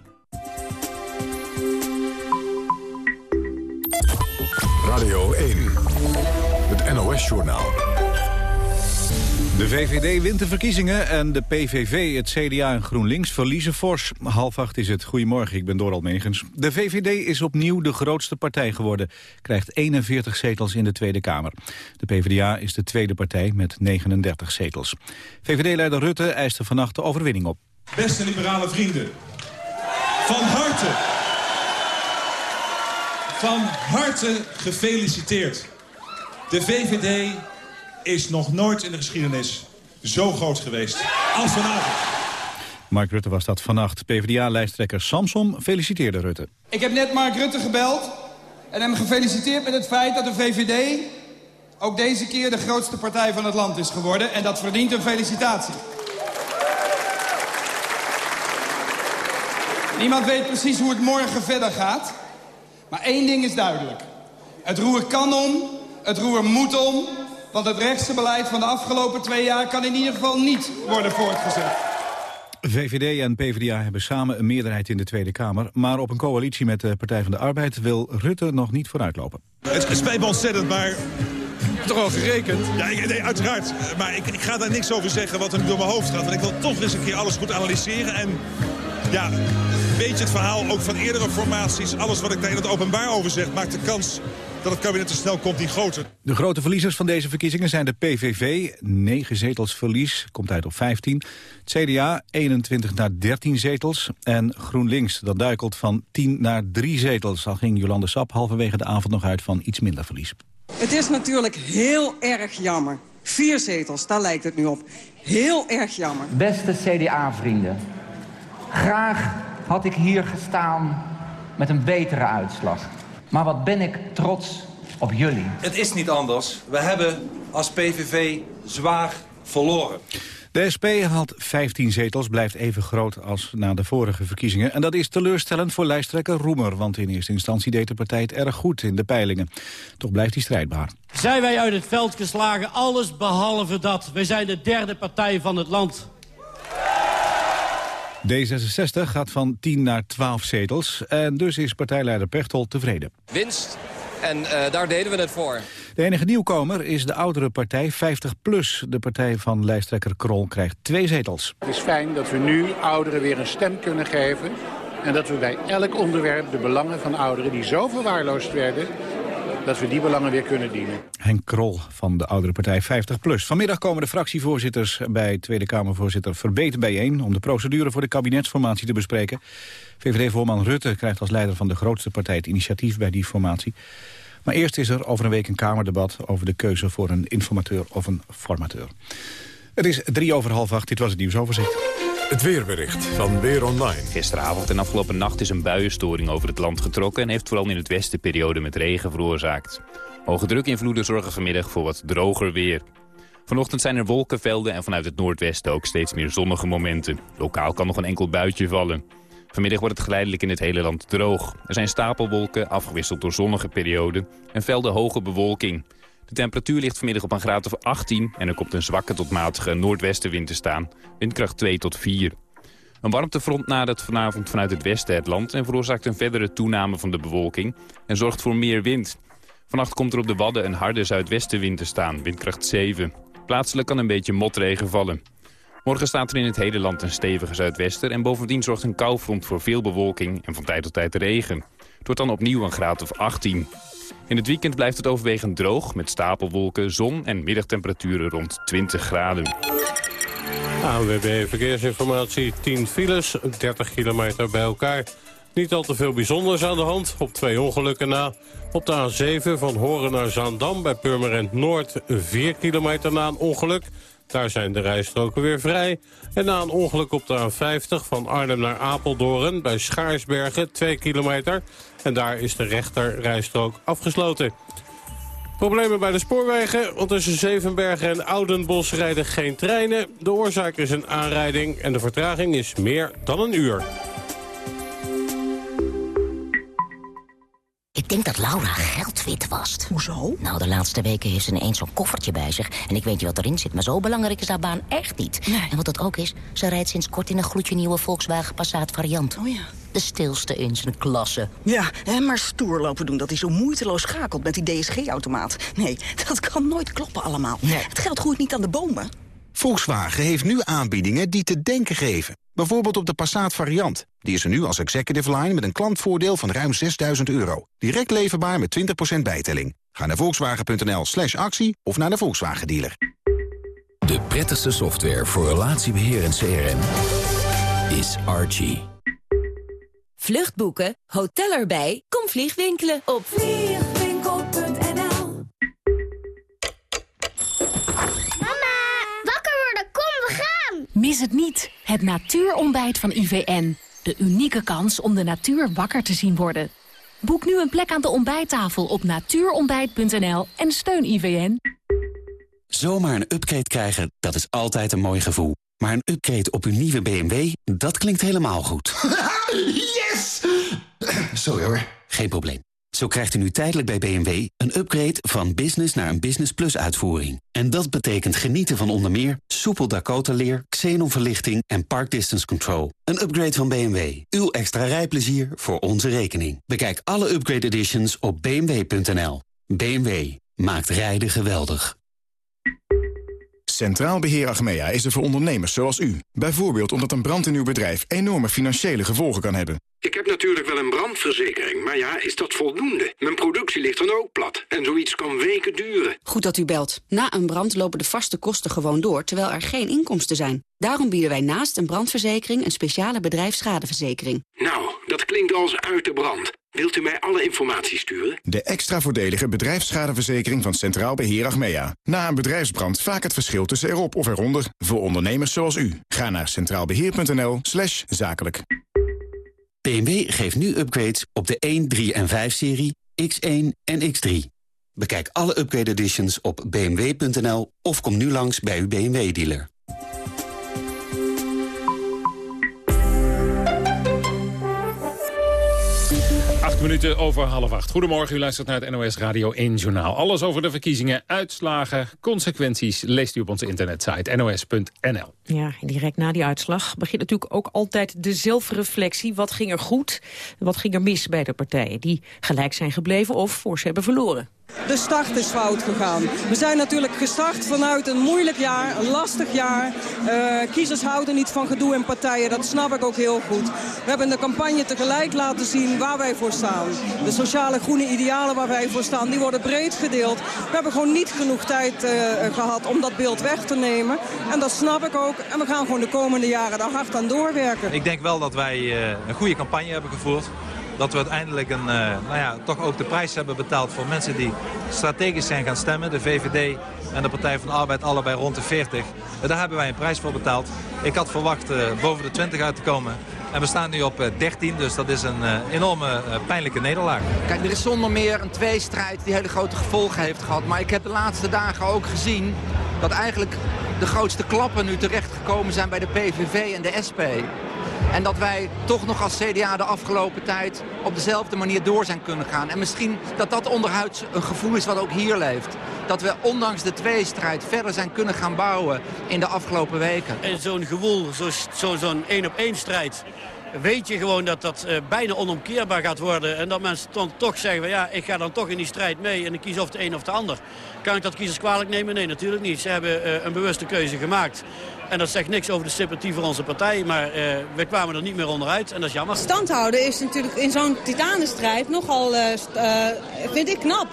Speaker 1: NOS-journaal.
Speaker 2: De VVD wint de verkiezingen en de PVV, het CDA en GroenLinks verliezen fors. Half acht is het. Goedemorgen, ik ben Doral Megens. De VVD is opnieuw de grootste partij geworden. Krijgt 41 zetels in de Tweede Kamer. De PvdA is de tweede partij met 39 zetels. VVD-leider Rutte eiste vannacht de overwinning op.
Speaker 41: Beste liberale vrienden, van harte, van harte gefeliciteerd. De VVD is nog nooit in de geschiedenis zo groot geweest als vanavond.
Speaker 2: Mark Rutte was dat vannacht. PvdA-lijsttrekker Samsom feliciteerde Rutte.
Speaker 15: Ik heb net Mark Rutte gebeld en hem gefeliciteerd met het feit dat de VVD... ook deze keer de grootste partij van het land is geworden. En dat verdient een felicitatie. Niemand weet precies hoe het morgen verder gaat. Maar één ding is duidelijk. Het roer kan om, het roer moet om... Want het rechtse beleid van de afgelopen twee jaar kan in ieder geval niet worden voortgezet.
Speaker 2: VVD en PvdA hebben samen een meerderheid in de Tweede Kamer. Maar op een coalitie met de Partij van de Arbeid wil Rutte nog niet vooruitlopen.
Speaker 41: Het spijt me ontzettend, maar toch al gerekend? Ja, ik, nee, uiteraard. Maar ik, ik, ga daar niks over zeggen wat er nu door mijn hoofd gaat. Want ik wil toch eens een keer alles goed analyseren. En ja, een beetje het verhaal ook van eerdere formaties. Alles wat ik daar in het openbaar over zeg, maakt de kans dat het kabinet te snel komt niet groter.
Speaker 2: De grote verliezers van deze verkiezingen zijn de PVV, 9 zetels verlies, komt uit op 15. Het CDA, 21 naar 13 zetels. En GroenLinks, dat duikelt van 10 naar 3 zetels. Al ging Jolande Sap halverwege de avond nog uit van iets minder verlies.
Speaker 21: Het is natuurlijk heel erg jammer. Vier zetels, daar lijkt het nu op. Heel erg jammer.
Speaker 42: Beste CDA-vrienden, graag had ik hier gestaan met een betere uitslag. Maar wat ben ik trots op jullie.
Speaker 17: Het is niet anders. We hebben als PVV zwaar verloren.
Speaker 2: De SP haalt 15 zetels, blijft even groot als na de vorige verkiezingen. En dat is teleurstellend voor lijsttrekker Roemer... want in eerste instantie deed de partij het erg goed in de peilingen. Toch blijft hij strijdbaar.
Speaker 19: Zijn wij uit het veld geslagen, alles behalve dat. Wij zijn de derde partij van het land.
Speaker 2: D66 gaat van 10 naar 12 zetels. En dus is partijleider Pechtold tevreden.
Speaker 43: Winst. En uh, daar deden we het voor.
Speaker 2: De enige nieuwkomer is de oudere partij 50PLUS. De partij van lijsttrekker Krol krijgt twee zetels.
Speaker 27: Het is fijn dat we nu ouderen weer een stem kunnen geven. En dat we bij elk onderwerp de belangen van ouderen die zo verwaarloosd werden dat we die belangen weer kunnen dienen.
Speaker 2: Henk Krol van de oudere partij 50PLUS. Vanmiddag komen de fractievoorzitters bij Tweede Kamervoorzitter Verbeter bijeen... om de procedure voor de kabinetsformatie te bespreken. VVD-voorman Rutte krijgt als leider van de grootste partij het initiatief bij die formatie. Maar eerst is er over een week een Kamerdebat over de keuze voor een informateur of een formateur. Het is drie over half acht, dit was het nieuwsoverzicht.
Speaker 1: Het weerbericht van Weer Online.
Speaker 44: Gisteravond en afgelopen nacht is een buienstoring over het land getrokken... en heeft vooral in het westen periode met regen veroorzaakt. Hoge drukinvloeden zorgen vanmiddag voor wat droger weer. Vanochtend zijn er wolkenvelden en vanuit het noordwesten ook steeds meer zonnige momenten. Lokaal kan nog een enkel buitje vallen. Vanmiddag wordt het geleidelijk in het hele land droog. Er zijn stapelwolken, afgewisseld door zonnige perioden... en velden hoge bewolking. De temperatuur ligt vanmiddag op een graad of 18 en er komt een zwakke tot matige noordwestenwind te staan. Windkracht 2 tot 4. Een warmtefront nadert vanavond vanuit het westen het land... en veroorzaakt een verdere toename van de bewolking en zorgt voor meer wind. Vannacht komt er op de Wadden een harde zuidwestenwind te staan, windkracht 7. Plaatselijk kan een beetje motregen vallen. Morgen staat er in het hele land een stevige zuidwester... en bovendien zorgt een koufront voor veel bewolking en van tijd tot tijd regen. Het wordt dan opnieuw een graad of 18. In het weekend blijft het overwegend droog met stapelwolken, zon en middagtemperaturen rond 20 graden.
Speaker 3: ANWB Verkeersinformatie, 10 files, 30 kilometer bij elkaar. Niet al te veel bijzonders aan de hand, op twee ongelukken na. Op de A7 van Horen naar Zaandam bij Purmerend Noord, 4 kilometer na een ongeluk. Daar zijn de rijstroken weer vrij. En na een ongeluk op de A50 van Arnhem naar Apeldoorn bij Schaarsbergen, 2 kilometer. En daar is de rechter rijstrook afgesloten. Problemen bij de spoorwegen, want tussen Zevenbergen en Oudenbos rijden geen treinen. De oorzaak is een aanrijding en de vertraging is meer dan een uur.
Speaker 45: Ik denk dat Laura geld wit wast.
Speaker 46: Hoezo?
Speaker 45: Nou, de laatste weken heeft ze ineens zo'n koffertje bij zich. En ik weet niet wat erin zit, maar zo belangrijk is haar baan echt niet. En wat dat ook is, ze rijdt sinds kort in een gloedje nieuwe Volkswagen Passat variant.
Speaker 46: Oh ja.
Speaker 45: De stilste in zijn klasse.
Speaker 46: Ja, hè, maar stoer lopen doen dat hij zo moeiteloos schakelt met die DSG-automaat. Nee, [LAUGHS] dat kan nooit kloppen allemaal. Het geld groeit niet aan de bomen.
Speaker 47: Volkswagen heeft nu aanbiedingen die te denken geven. Bijvoorbeeld op de Passat variant. Die is er nu als executive line met een klantvoordeel van ruim 6000 euro. Direct leverbaar met 20% bijtelling. Ga naar volkswagen.nl slash actie of naar de Volkswagen dealer.
Speaker 41: De prettigste software voor relatiebeheer en CRM is Archie.
Speaker 48: Vluchtboeken, hotel erbij, kom vliegwinkelen op vliegwinkel.nl
Speaker 49: Mis het niet, het natuurontbijt van IVN. De unieke kans om de natuur wakker te zien worden. Boek nu een plek aan de ontbijttafel op natuurontbijt.nl en steun IVN.
Speaker 41: Zomaar een upgrade krijgen, dat is altijd een mooi gevoel. Maar een upgrade op uw nieuwe BMW, dat klinkt helemaal goed. [LAUGHS]
Speaker 50: yes! [CLEARS THROAT] Sorry hoor.
Speaker 41: Geen probleem. Zo krijgt u nu tijdelijk bij BMW een upgrade van business naar een Business Plus uitvoering. En dat betekent genieten van onder meer soepel Dakota-leer, xenonverlichting en park distance control. Een upgrade van BMW. Uw extra rijplezier voor onze rekening. Bekijk alle upgrade editions op bmw.nl. BMW maakt rijden geweldig.
Speaker 51: Centraal Beheer Achmea is er voor ondernemers zoals u. Bijvoorbeeld omdat een brand in uw bedrijf enorme financiële gevolgen kan hebben.
Speaker 52: Ik heb natuurlijk wel een brandverzekering, maar ja, is dat voldoende? Mijn productie ligt dan ook plat en zoiets kan weken duren.
Speaker 53: Goed dat u belt. Na een brand lopen de vaste kosten gewoon door, terwijl er geen inkomsten zijn. Daarom bieden wij naast een brandverzekering een speciale bedrijfsschadeverzekering.
Speaker 52: Nou, dat klinkt als uit de brand. Wilt u mij alle informatie sturen?
Speaker 51: De extra voordelige bedrijfsschadeverzekering van Centraal Beheer Achmea. Na een bedrijfsbrand vaak het verschil tussen erop of eronder. Voor ondernemers zoals u. Ga naar centraalbeheer.nl slash zakelijk.
Speaker 41: BMW geeft nu upgrades op de 1, 3 en 5-serie, X1 en X3. Bekijk alle upgrade editions op bmw.nl of kom nu langs bij uw BMW-dealer.
Speaker 13: Minuten over half acht. Goedemorgen, u luistert naar het NOS Radio 1 Journaal. Alles over de verkiezingen, uitslagen, consequenties... leest u op onze internetsite nos.nl.
Speaker 12: Ja, en direct na die uitslag begint natuurlijk ook altijd de zelfreflectie. Wat ging er goed, wat ging er mis bij de partijen... die gelijk zijn gebleven of voor ze hebben verloren?
Speaker 54: De start is fout gegaan. We zijn natuurlijk gestart vanuit een moeilijk jaar, een lastig jaar. Uh, kiezers houden niet van gedoe in partijen, dat snap ik ook heel goed. We hebben de campagne tegelijk laten zien waar wij voor staan. De sociale groene idealen waar wij voor staan, die worden breed gedeeld. We hebben gewoon niet genoeg tijd uh, gehad om dat beeld weg te nemen. En dat snap ik ook. En we gaan gewoon de komende jaren daar hard aan doorwerken.
Speaker 17: Ik denk wel dat wij uh, een goede campagne hebben gevoerd dat we uiteindelijk een, uh, nou ja, toch ook de prijs hebben betaald voor mensen die strategisch zijn gaan stemmen. De VVD en de Partij van de Arbeid allebei rond de 40. Uh, daar hebben wij een prijs voor betaald. Ik had verwacht uh, boven de 20 uit te komen. En we staan nu op 13, dus dat is een enorme pijnlijke nederlaag.
Speaker 24: Kijk, er is zonder meer een tweestrijd die hele grote gevolgen heeft gehad. Maar ik heb de laatste dagen ook gezien dat eigenlijk de grootste klappen nu terechtgekomen zijn bij de PVV en de SP. En dat wij toch nog als CDA de afgelopen tijd op dezelfde manier door zijn kunnen gaan. En misschien dat dat onderhuids een gevoel is wat ook hier leeft. Dat we ondanks de tweestrijd verder zijn kunnen gaan bouwen in de afgelopen weken.
Speaker 19: En zo'n gewoel, zo'n zo, zo één op één strijd weet je gewoon dat dat uh, bijna onomkeerbaar gaat worden. En dat mensen dan toch zeggen, ja, ik ga dan toch in die strijd mee en ik kies of de een of de ander. Kan ik dat kiezers kwalijk nemen? Nee, natuurlijk niet. Ze hebben uh, een bewuste keuze gemaakt. En dat zegt niks over de sympathie voor onze partij. Maar uh, we kwamen er niet meer onderuit en dat is jammer.
Speaker 21: Standhouden is natuurlijk in zo'n titanenstrijd nogal, vind ik, knap.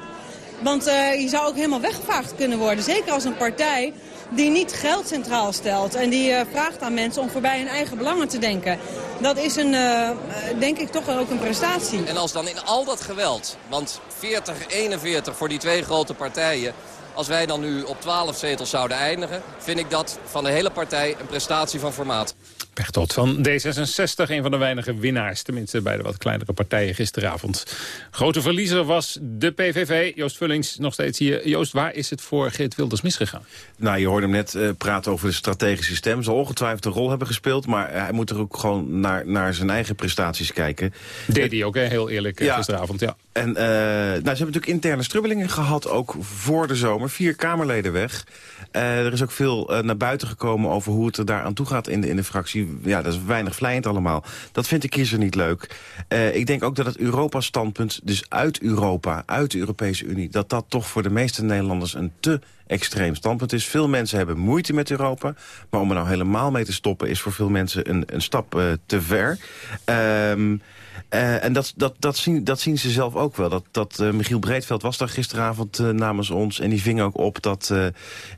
Speaker 21: Want je zou ook helemaal weggevaagd kunnen worden. Zeker als een partij die niet geld centraal stelt. En die uh, vraagt aan mensen om voorbij hun eigen belangen te denken. Dat is een, uh, denk ik toch ook een prestatie.
Speaker 41: En als dan in al dat geweld, want 40-41 voor die twee grote partijen... Als wij dan nu op 12 zetels zouden eindigen... vind ik dat van de hele partij een prestatie van formaat.
Speaker 13: Pechtold van D66, een van de weinige winnaars. Tenminste bij de wat kleinere partijen gisteravond. Grote verliezer was de PVV. Joost Vullings nog steeds hier. Joost, waar is het voor Geert Wilders misgegaan?
Speaker 25: Nou, je hoorde hem net uh, praten over de strategische stem. Zal ongetwijfeld een rol hebben gespeeld. Maar hij moet er ook gewoon naar, naar zijn eigen prestaties kijken.
Speaker 13: Deed hij ook, hè? heel eerlijk, ja. gisteravond. Ja.
Speaker 25: En uh, nou, ze hebben natuurlijk interne strubbelingen gehad, ook voor de zomer. Vier Kamerleden weg. Uh, er is ook veel uh, naar buiten gekomen over hoe het er daar aan toe gaat in de, in de fractie. Ja, dat is weinig vlijend allemaal. Dat vind ik kiezer niet leuk. Uh, ik denk ook dat het Europa-standpunt, dus uit Europa, uit de Europese Unie... dat dat toch voor de meeste Nederlanders een te extreem standpunt is. Veel mensen hebben moeite met Europa. Maar om er nou helemaal mee te stoppen is voor veel mensen een, een stap te ver. Ehm uh, en dat, dat, dat, zien, dat zien ze zelf ook wel. Dat, dat uh, Michiel Breedveld was daar gisteravond uh, namens ons. En die ving ook op dat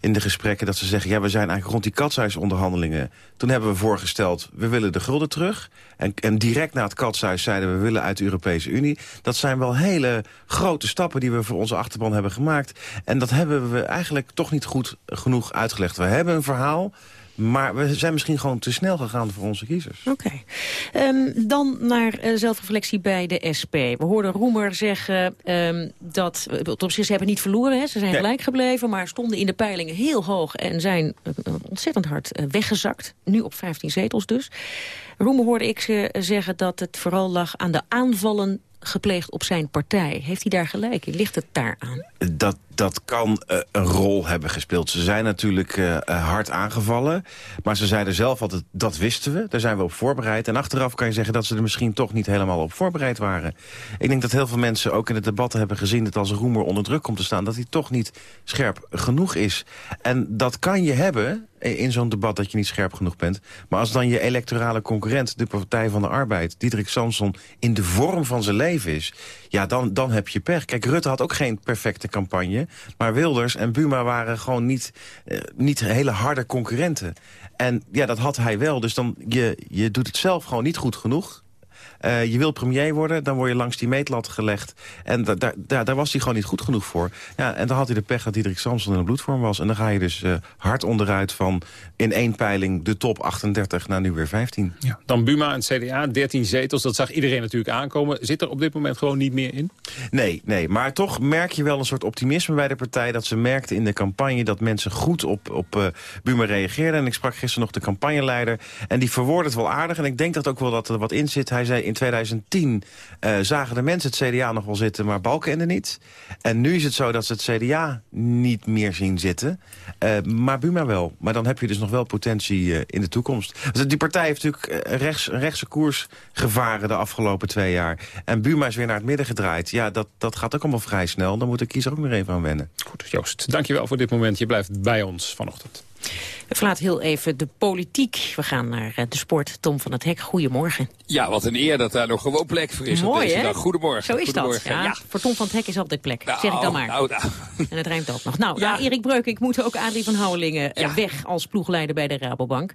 Speaker 25: in de gesprekken dat ze zeggen... ja, we zijn eigenlijk rond die katshuisonderhandelingen. Toen hebben we voorgesteld, we willen de gulden terug. En, en direct na het katshuis zeiden we, we willen uit de Europese Unie. Dat zijn wel hele grote stappen die we voor onze achterban hebben gemaakt. En dat hebben we eigenlijk toch niet goed genoeg uitgelegd. We hebben een verhaal... Maar we zijn misschien gewoon te snel gegaan voor onze kiezers.
Speaker 12: Oké. Okay. Um, dan naar uh, zelfreflectie bij de SP. We hoorden Roemer zeggen um, dat... Op zich, ze hebben niet verloren, hè. ze zijn gelijk gebleven... maar stonden in de peilingen heel hoog en zijn uh, ontzettend hard uh, weggezakt. Nu op 15 zetels dus. Roemer hoorde ik ze zeggen dat het vooral lag aan de aanvallen gepleegd op zijn partij. Heeft hij daar gelijk in? Ligt het daar aan?
Speaker 25: Dat, dat kan uh, een rol hebben gespeeld. Ze zijn natuurlijk uh, hard aangevallen. Maar ze zeiden zelf altijd, dat wisten we. Daar zijn we op voorbereid. En achteraf kan je zeggen dat ze er misschien toch niet helemaal op voorbereid waren. Ik denk dat heel veel mensen ook in het debat hebben gezien... dat als roemer onder druk komt te staan... dat hij toch niet scherp genoeg is. En dat kan je hebben in zo'n debat dat je niet scherp genoeg bent. Maar als dan je electorale concurrent, de Partij van de Arbeid... Diederik Samson, in de vorm van zijn leven is... ja, dan, dan heb je pech. Kijk, Rutte had ook geen perfecte campagne... maar Wilders en Buma waren gewoon niet, eh, niet hele harde concurrenten. En ja, dat had hij wel. Dus dan, je, je doet het zelf gewoon niet goed genoeg. Uh, je wil premier worden, dan word je langs die meetlat gelegd. En da da da daar was hij gewoon niet goed genoeg voor. Ja, en dan had hij de pech dat Diederik Samson in een bloedvorm was. En dan ga je dus uh, hard onderuit van in één peiling de top 38 naar nu weer 15.
Speaker 13: Ja, dan Buma en CDA, 13 zetels. Dat zag iedereen natuurlijk aankomen. Zit er op dit moment gewoon niet meer in?
Speaker 25: Nee, nee. Maar toch merk je wel een soort optimisme bij de partij. Dat ze merkte in de campagne dat mensen goed op, op uh, Buma reageerden. En ik sprak gisteren nog de campagneleider. En die verwoordde het wel aardig. En ik denk dat ook wel dat er wat in zit. Hij zei in 2010 uh, zagen de mensen het CDA nog wel zitten, maar Balkenende niet. En nu is het zo dat ze het CDA niet meer zien zitten, uh, maar Buma wel. Maar dan heb je dus nog wel potentie uh, in de toekomst. Dus die partij heeft natuurlijk rechts, een rechtse koers gevaren de afgelopen twee jaar. En Buma is weer naar het midden gedraaid. Ja, dat, dat gaat ook allemaal vrij snel. Dan moet de kiezer ook nog even aan wennen.
Speaker 13: Goed, Joost, dankjewel voor dit moment. Je blijft bij ons vanochtend.
Speaker 12: We verlaten heel even de politiek. We gaan naar eh, de sport. Tom van het Hek, goedemorgen.
Speaker 55: Ja, wat een eer dat daar nog gewoon plek voor is
Speaker 12: Mooi,
Speaker 55: op deze
Speaker 12: hè?
Speaker 55: dag. Goedemorgen.
Speaker 12: Zo is
Speaker 55: Goedemorgen.
Speaker 12: dat. Ja, Voor Tom van het Hek is altijd plek, nou, zeg ik dan maar.
Speaker 55: Nou, nou.
Speaker 12: En het rijmt ook nog. Nou, ja. Erik Breuk, ik moet ook Adrie van Houwelingen eh, ja. weg als ploegleider bij de Rabobank.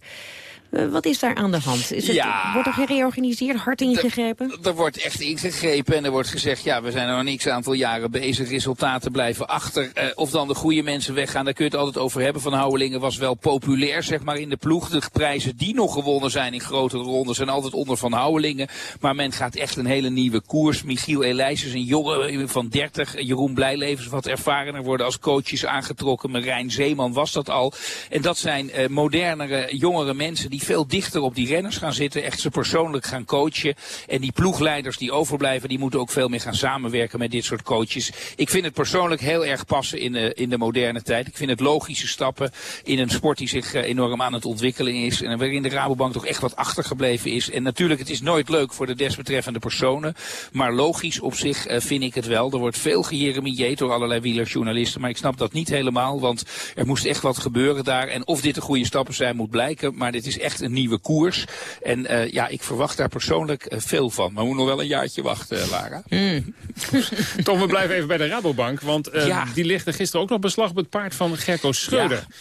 Speaker 12: Uh, wat is daar aan de hand? Is het,
Speaker 55: ja,
Speaker 12: wordt er gereorganiseerd, hard ingegrepen?
Speaker 55: Er, wordt echt ingegrepen en er wordt gezegd... ja, we zijn er een x aantal jaren bezig, resultaten blijven achter. Uh, of dan de goede mensen weggaan, daar kun je het altijd over hebben. Van Houwelingen was wel populair, zeg maar, in de ploeg. De prijzen die nog gewonnen zijn in grotere rondes zijn altijd onder Van Houwelingen. Maar men gaat echt een hele nieuwe koers. Michiel Elijsjes, een jongen van 30. Jeroen Blijlevens, wat ervarener worden als coaches aangetrokken. Marijn Zeeman was dat al. En dat zijn modernere, jongere mensen... die die veel dichter op die renners gaan zitten. Echt ze persoonlijk gaan coachen. En die ploegleiders die overblijven, die moeten ook veel meer gaan samenwerken met dit soort coaches. Ik vind het persoonlijk heel erg passen in de, in de moderne tijd. Ik vind het logische stappen in een sport die zich enorm aan het ontwikkelen is. En waarin de Rabobank toch echt wat achtergebleven is. En natuurlijk, het is nooit leuk voor de desbetreffende personen. Maar logisch op zich vind ik het wel. Er wordt veel gejeremieerd door allerlei wielersjournalisten. Maar ik snap dat niet helemaal, want er moest echt wat gebeuren daar. En of dit de goede stappen zijn, moet blijken. Maar dit is echt een nieuwe koers. En uh, ja, ik verwacht daar persoonlijk uh, veel van. Maar we moeten nog wel een jaartje wachten, uh, Lara.
Speaker 13: Mm. [LAUGHS] Tom, we blijven even bij de Rabobank. Want ja. die legde gisteren ook nog beslag op het paard van Gerco Schreuder. Ja.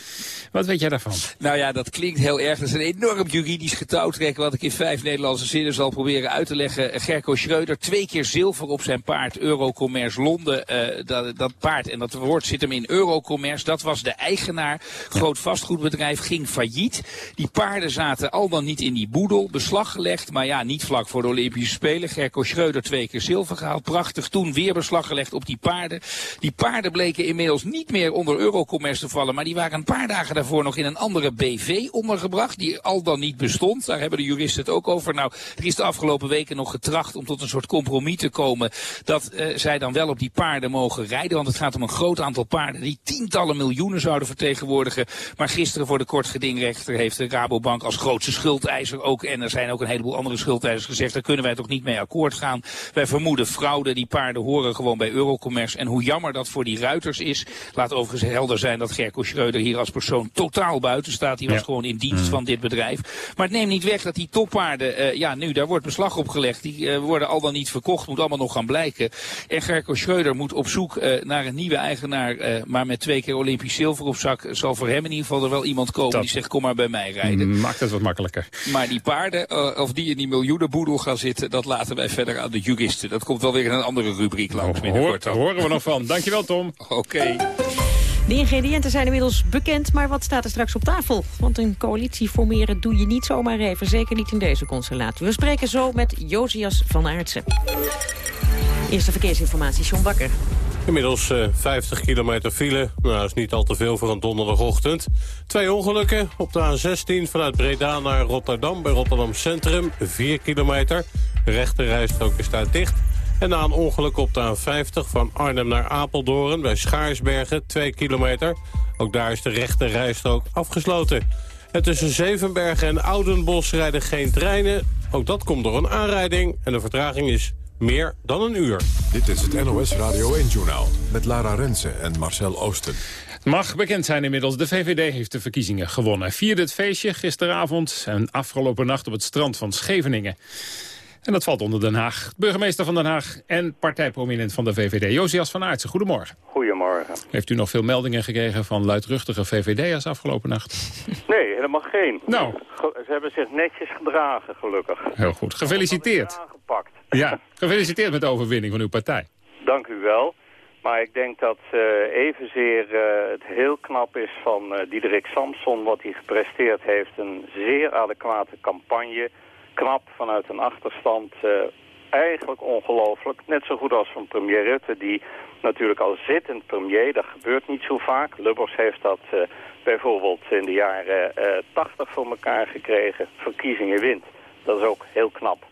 Speaker 13: Wat weet jij daarvan?
Speaker 55: Nou ja, dat klinkt heel erg. Dat is een enorm juridisch getouwtrek wat ik in vijf Nederlandse zinnen zal proberen uit te leggen. Gerco Schreuder, twee keer zilver op zijn paard. Eurocommerce Londen, uh, dat, dat paard. En dat woord zit hem in Eurocommerce. Dat was de eigenaar. Groot vastgoedbedrijf ging failliet. Die paarden zaten al dan niet in die boedel. Beslag gelegd, maar ja, niet vlak voor de Olympische Spelen. Gerco Schreuder twee keer zilver gehaald. Prachtig. Toen weer beslag gelegd op die paarden. Die paarden bleken inmiddels niet meer onder Eurocommerce te vallen. Maar die waren een paar dagen daarvoor nog in een andere BV ondergebracht. Die al dan niet bestond. Daar hebben de juristen het ook over. Nou, er is de afgelopen weken nog getracht om tot een soort compromis te komen. Dat uh, zij dan wel op die paarden mogen rijden. Want het gaat om een groot aantal paarden die tientallen miljoenen zouden vertegenwoordigen. Maar gisteren voor de kortgedingrechter heeft de Rabobank als grootste schuldeiser ook. En er zijn ook een heleboel andere schuldeisers gezegd. Daar kunnen wij toch niet mee akkoord gaan. Wij vermoeden fraude. Die paarden horen gewoon bij Eurocommerce. En hoe jammer dat voor die ruiters is. Laat overigens helder zijn dat Gerco Schreuder hier als persoon totaal buiten staat. Die was ja. gewoon in dienst mm. van dit bedrijf. Maar het neemt niet weg dat die toppaarden, uh, ja nu, daar wordt beslag op gelegd. Die uh, worden al dan niet verkocht, moet allemaal nog gaan blijken. En Gerco Schreuder moet op zoek uh, naar een nieuwe eigenaar. maar met twee keer Olympisch zilver op zak zal voor hem in ieder geval er wel iemand komen dat die zegt kom maar bij mij rijden.
Speaker 13: Maakt het wat makkelijker.
Speaker 55: Maar die paarden, of die in die miljoenenboedel gaan zitten, dat laten wij verder aan de juristen. Dat komt wel weer in een andere rubriek langs binnenkort.
Speaker 13: Hoor, horen we nog van. Dankjewel Tom.
Speaker 55: Oké. Okay.
Speaker 12: De ingrediënten zijn inmiddels bekend, maar wat staat er straks op tafel? Want een coalitie formeren doe je niet zomaar even, zeker niet in deze constellatie. We spreken zo met Josias van Aartsen. Eerste verkeersinformatie, John Bakker.
Speaker 56: Inmiddels uh, 50 kilometer file. Nou, dat is niet al te veel voor een donderdagochtend. Twee ongelukken op de A16 vanuit Breda naar Rotterdam... bij Rotterdam Centrum, 4 kilometer. De rechterrijstrook is daar dicht. En na een ongeluk op de A50 van Arnhem naar Apeldoorn... bij Schaarsbergen, 2 kilometer. Ook daar is de rechte rijstrook afgesloten. En tussen Zevenbergen en Oudenbos rijden geen treinen. Ook dat komt door een aanrijding en de vertraging is meer dan een uur.
Speaker 57: Dit is het NOS Radio 1-journaal met Lara Rensen en Marcel Oosten.
Speaker 13: Mag bekend zijn inmiddels. De VVD heeft de verkiezingen gewonnen. Vierde het feestje gisteravond en afgelopen nacht op het strand van Scheveningen. En dat valt onder Den Haag. Burgemeester van Den Haag en partijprominent van de VVD, Josias van Aartsen. Goedemorgen.
Speaker 58: Goedemorgen.
Speaker 13: Heeft u nog veel meldingen gekregen van luidruchtige VVD'ers afgelopen nacht? [LAUGHS]
Speaker 58: Nee, helemaal geen.
Speaker 13: Nou.
Speaker 58: Ze hebben zich netjes gedragen, gelukkig.
Speaker 13: Heel goed. Gefeliciteerd.
Speaker 58: Aangepakt.
Speaker 13: Ja, gefeliciteerd met de overwinning van uw partij.
Speaker 58: Dank u wel. Maar ik denk dat uh, evenzeer uh, het heel knap is van uh, Diederik Samson... wat hij gepresteerd heeft. Een zeer adequate campagne knap vanuit een achterstand. Uh, eigenlijk ongelooflijk. Net zo goed als van premier Rutte, die natuurlijk al zittend premier, dat gebeurt niet zo vaak. Lubbers heeft dat uh, bijvoorbeeld in de jaren uh, 80 voor elkaar gekregen. Verkiezingen wint. Dat is ook heel knap.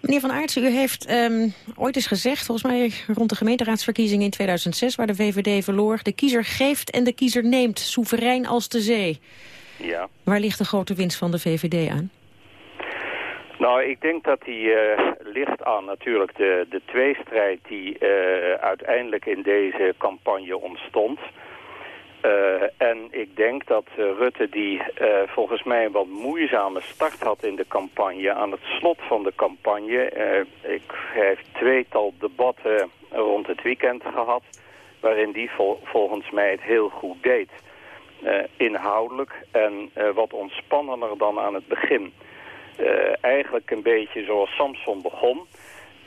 Speaker 12: Meneer Van Aartsen, u heeft um, ooit eens gezegd, volgens mij rond de gemeenteraadsverkiezingen in 2006... waar de VVD verloor, de kiezer geeft en de kiezer neemt, soeverein als de zee.
Speaker 58: Ja.
Speaker 12: Waar ligt de grote winst van de VVD aan?
Speaker 58: Nou, ik denk dat die uh, ligt aan natuurlijk de, de tweestrijd die uh, uiteindelijk in deze campagne ontstond. Uh, en ik denk dat Rutte, die volgens mij een wat moeizame start had in de campagne, aan het slot van de campagne, ik, hij heeft tweetal debatten rond het weekend gehad, waarin die vol, volgens mij het heel goed deed. inhoudelijk en wat ontspannender dan aan het begin. Uh, eigenlijk een beetje zoals Samson begon.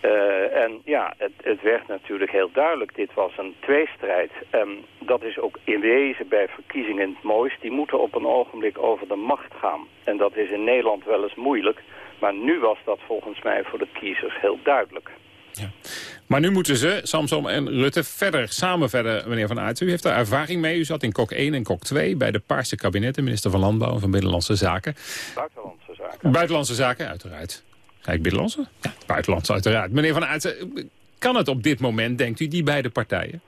Speaker 58: Uh, en ja, het, het, werd natuurlijk heel duidelijk. Dit was een tweestrijd. En dat is ook in wezen bij verkiezingen het mooist. Die moeten op een ogenblik over de macht gaan. En dat is in Nederland wel eens moeilijk. Maar nu was dat volgens mij voor de kiezers heel duidelijk.
Speaker 13: Ja. Maar nu moeten ze, Samsom en Rutte, verder, samen verder, meneer Van Aert. U heeft daar ervaring mee. U zat in kok 1 en kok 2 bij de Paarse kabinetten, minister van Landbouw en van Binnenlandse zaken.
Speaker 58: Buitenlandse Zaken,
Speaker 13: uiteraard. Kijk, Binnenlandse? Ja, buitenlandse uiteraard. Meneer Van Aert, kan het op dit moment, denkt u, die beide partijen?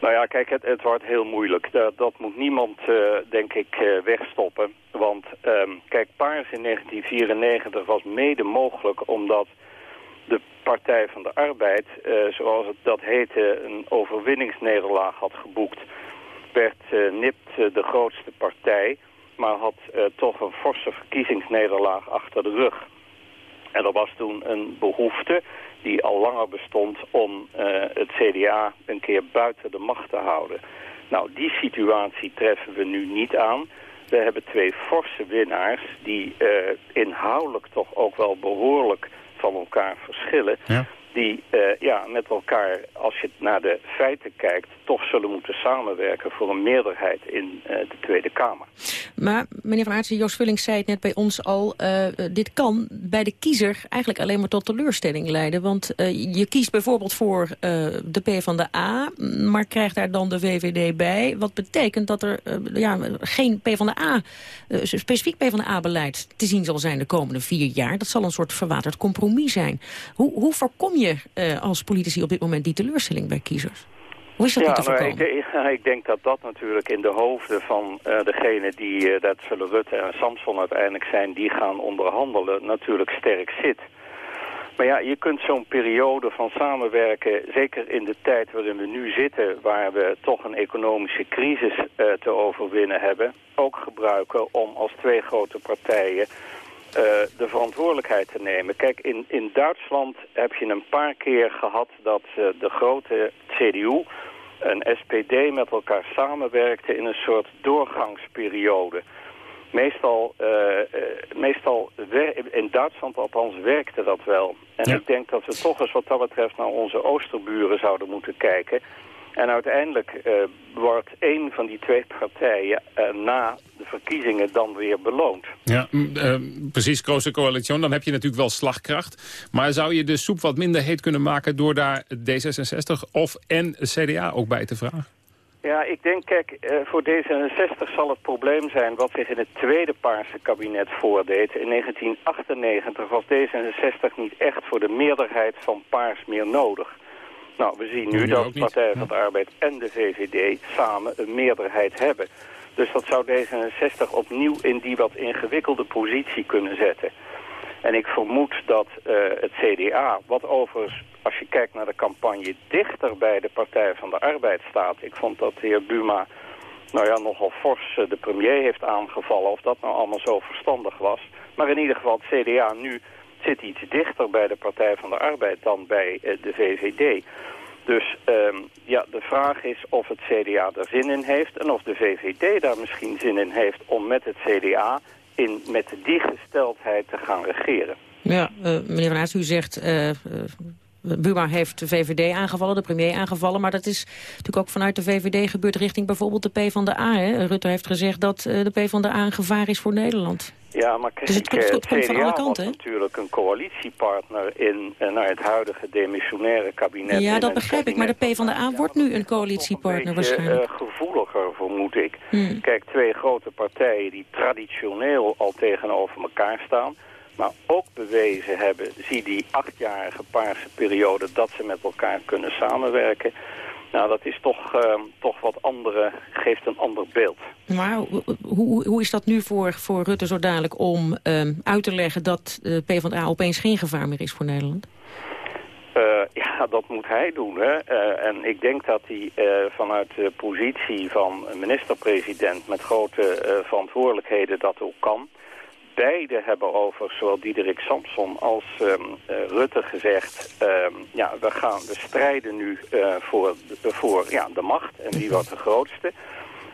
Speaker 58: Nou ja, kijk, het, het wordt heel moeilijk. Dat, dat moet niemand, uh, denk ik, uh, wegstoppen. Want, um, kijk, Paars in 1994 was mede mogelijk omdat de Partij van de Arbeid, zoals het dat heette, een overwinningsnederlaag had geboekt. Werd nipt de grootste partij, maar had toch een forse verkiezingsnederlaag achter de rug. En er was toen een behoefte die al langer bestond om uh, het CDA een keer buiten de macht te houden. Nou, die situatie treffen we nu niet aan. We hebben twee forse winnaars die uh, inhoudelijk toch ook wel behoorlijk van elkaar verschillen. Ja die uh, ja, met elkaar, als je naar de feiten kijkt... toch zullen moeten samenwerken voor een meerderheid in uh, de Tweede Kamer.
Speaker 12: Maar meneer Van Aartsen, Joost Vullings zei het net bij ons al... Uh, dit kan bij de kiezer eigenlijk alleen maar tot teleurstelling leiden. Want je kiest bijvoorbeeld voor de P van de A... maar krijgt daar dan de VVD bij. Wat betekent dat er ja, geen P van de A, specifiek P van de A-beleid... te zien zal zijn de komende vier jaar. Dat zal een soort verwaterd compromis zijn. Hoe, hoe voorkom je als politici op dit moment die teleurstelling bij kiezers? Hoe is dat
Speaker 58: ja,
Speaker 12: te voorkomen?
Speaker 58: Ik, ik, denk dat dat natuurlijk in de hoofden van uh, degene die, uh, dat zullen Rutte en Samson uiteindelijk zijn, die gaan onderhandelen, natuurlijk sterk zit. Maar ja, je kunt zo'n periode van samenwerken, zeker in de tijd waarin we nu zitten, waar we toch een economische crisis uh, te overwinnen hebben, ook gebruiken om als twee grote partijen uh, de verantwoordelijkheid te nemen. Kijk, in, in Duitsland heb je een paar keer gehad dat uh, de grote CDU en SPD met elkaar samenwerkten in een soort doorgangsperiode. Meestal, uh, meestal in Duitsland althans werkte dat wel. En ja. ik denk dat we toch eens wat dat betreft naar onze oosterburen zouden moeten kijken. En uiteindelijk uh, wordt een van die twee partijen uh, na de verkiezingen dan weer beloond.
Speaker 13: Ja, uh, precies, Grote Coalitie. Dan heb je natuurlijk wel slagkracht. Maar zou je de soep wat minder heet kunnen maken door daar D66 of en CDA ook bij te vragen?
Speaker 58: Ja, ik denk, kijk, voor D66 zal het probleem zijn wat zich in het tweede Paarse kabinet voordeed. In 1998 was D66 niet echt voor de meerderheid van Paars meer nodig. Nou, we zien nu dat de Partij van de Arbeid en de VVD samen een meerderheid hebben. Dus dat zou D66 opnieuw in die wat ingewikkelde positie kunnen zetten. En ik vermoed dat uh, het CDA, wat overigens, als je kijkt naar de campagne, dichter bij de Partij van de Arbeid staat. Ik vond dat de heer Buma, nou ja, nogal fors de premier heeft aangevallen. Of dat nou allemaal zo verstandig was. Maar in ieder geval, het CDA nu zit iets dichter bij de Partij van de Arbeid dan bij uh, de VVD. Dus um, ja, de vraag is of het CDA er zin in heeft... en of de VVD daar misschien zin in heeft om met het CDA... In, met die gesteldheid te gaan regeren.
Speaker 12: Ja, uh, meneer Van Aerts, u zegt... Uh, Buma heeft de VVD aangevallen, de premier aangevallen... maar dat is natuurlijk ook vanuit de VVD gebeurd richting bijvoorbeeld de PvdA. Hè? Rutte heeft gezegd dat de PvdA een gevaar is voor Nederland.
Speaker 58: Ja, maar kijk, dus het, het, het, het CDA was natuurlijk een coalitiepartner in uh, naar het huidige demissionaire kabinet.
Speaker 12: Ja, dat begrijp ik, maar de PvdA wordt nu een coalitiepartner
Speaker 58: een
Speaker 12: waarschijnlijk.
Speaker 58: Uh, gevoeliger, vermoed ik. Hmm. Kijk, twee grote partijen die traditioneel al tegenover elkaar staan maar ook bewezen hebben, zie die achtjarige paarse periode, dat ze met elkaar kunnen samenwerken. Nou, dat is toch, uh, toch wat andere, geeft een ander beeld.
Speaker 12: Maar hoe, hoe is dat nu voor, voor Rutte zo dadelijk om uh, uit te leggen dat de PvdA opeens geen gevaar meer is voor Nederland?
Speaker 58: Uh, ja, dat moet hij doen. Hè? Uh, en ik denk dat hij vanuit de positie van minister-president met grote verantwoordelijkheden dat ook kan beide hebben over, zowel Diederik Samson als um, uh, Rutte gezegd... Um, ja, we, gaan, we strijden nu uh, voor, voor ja, de macht en wie wordt de grootste.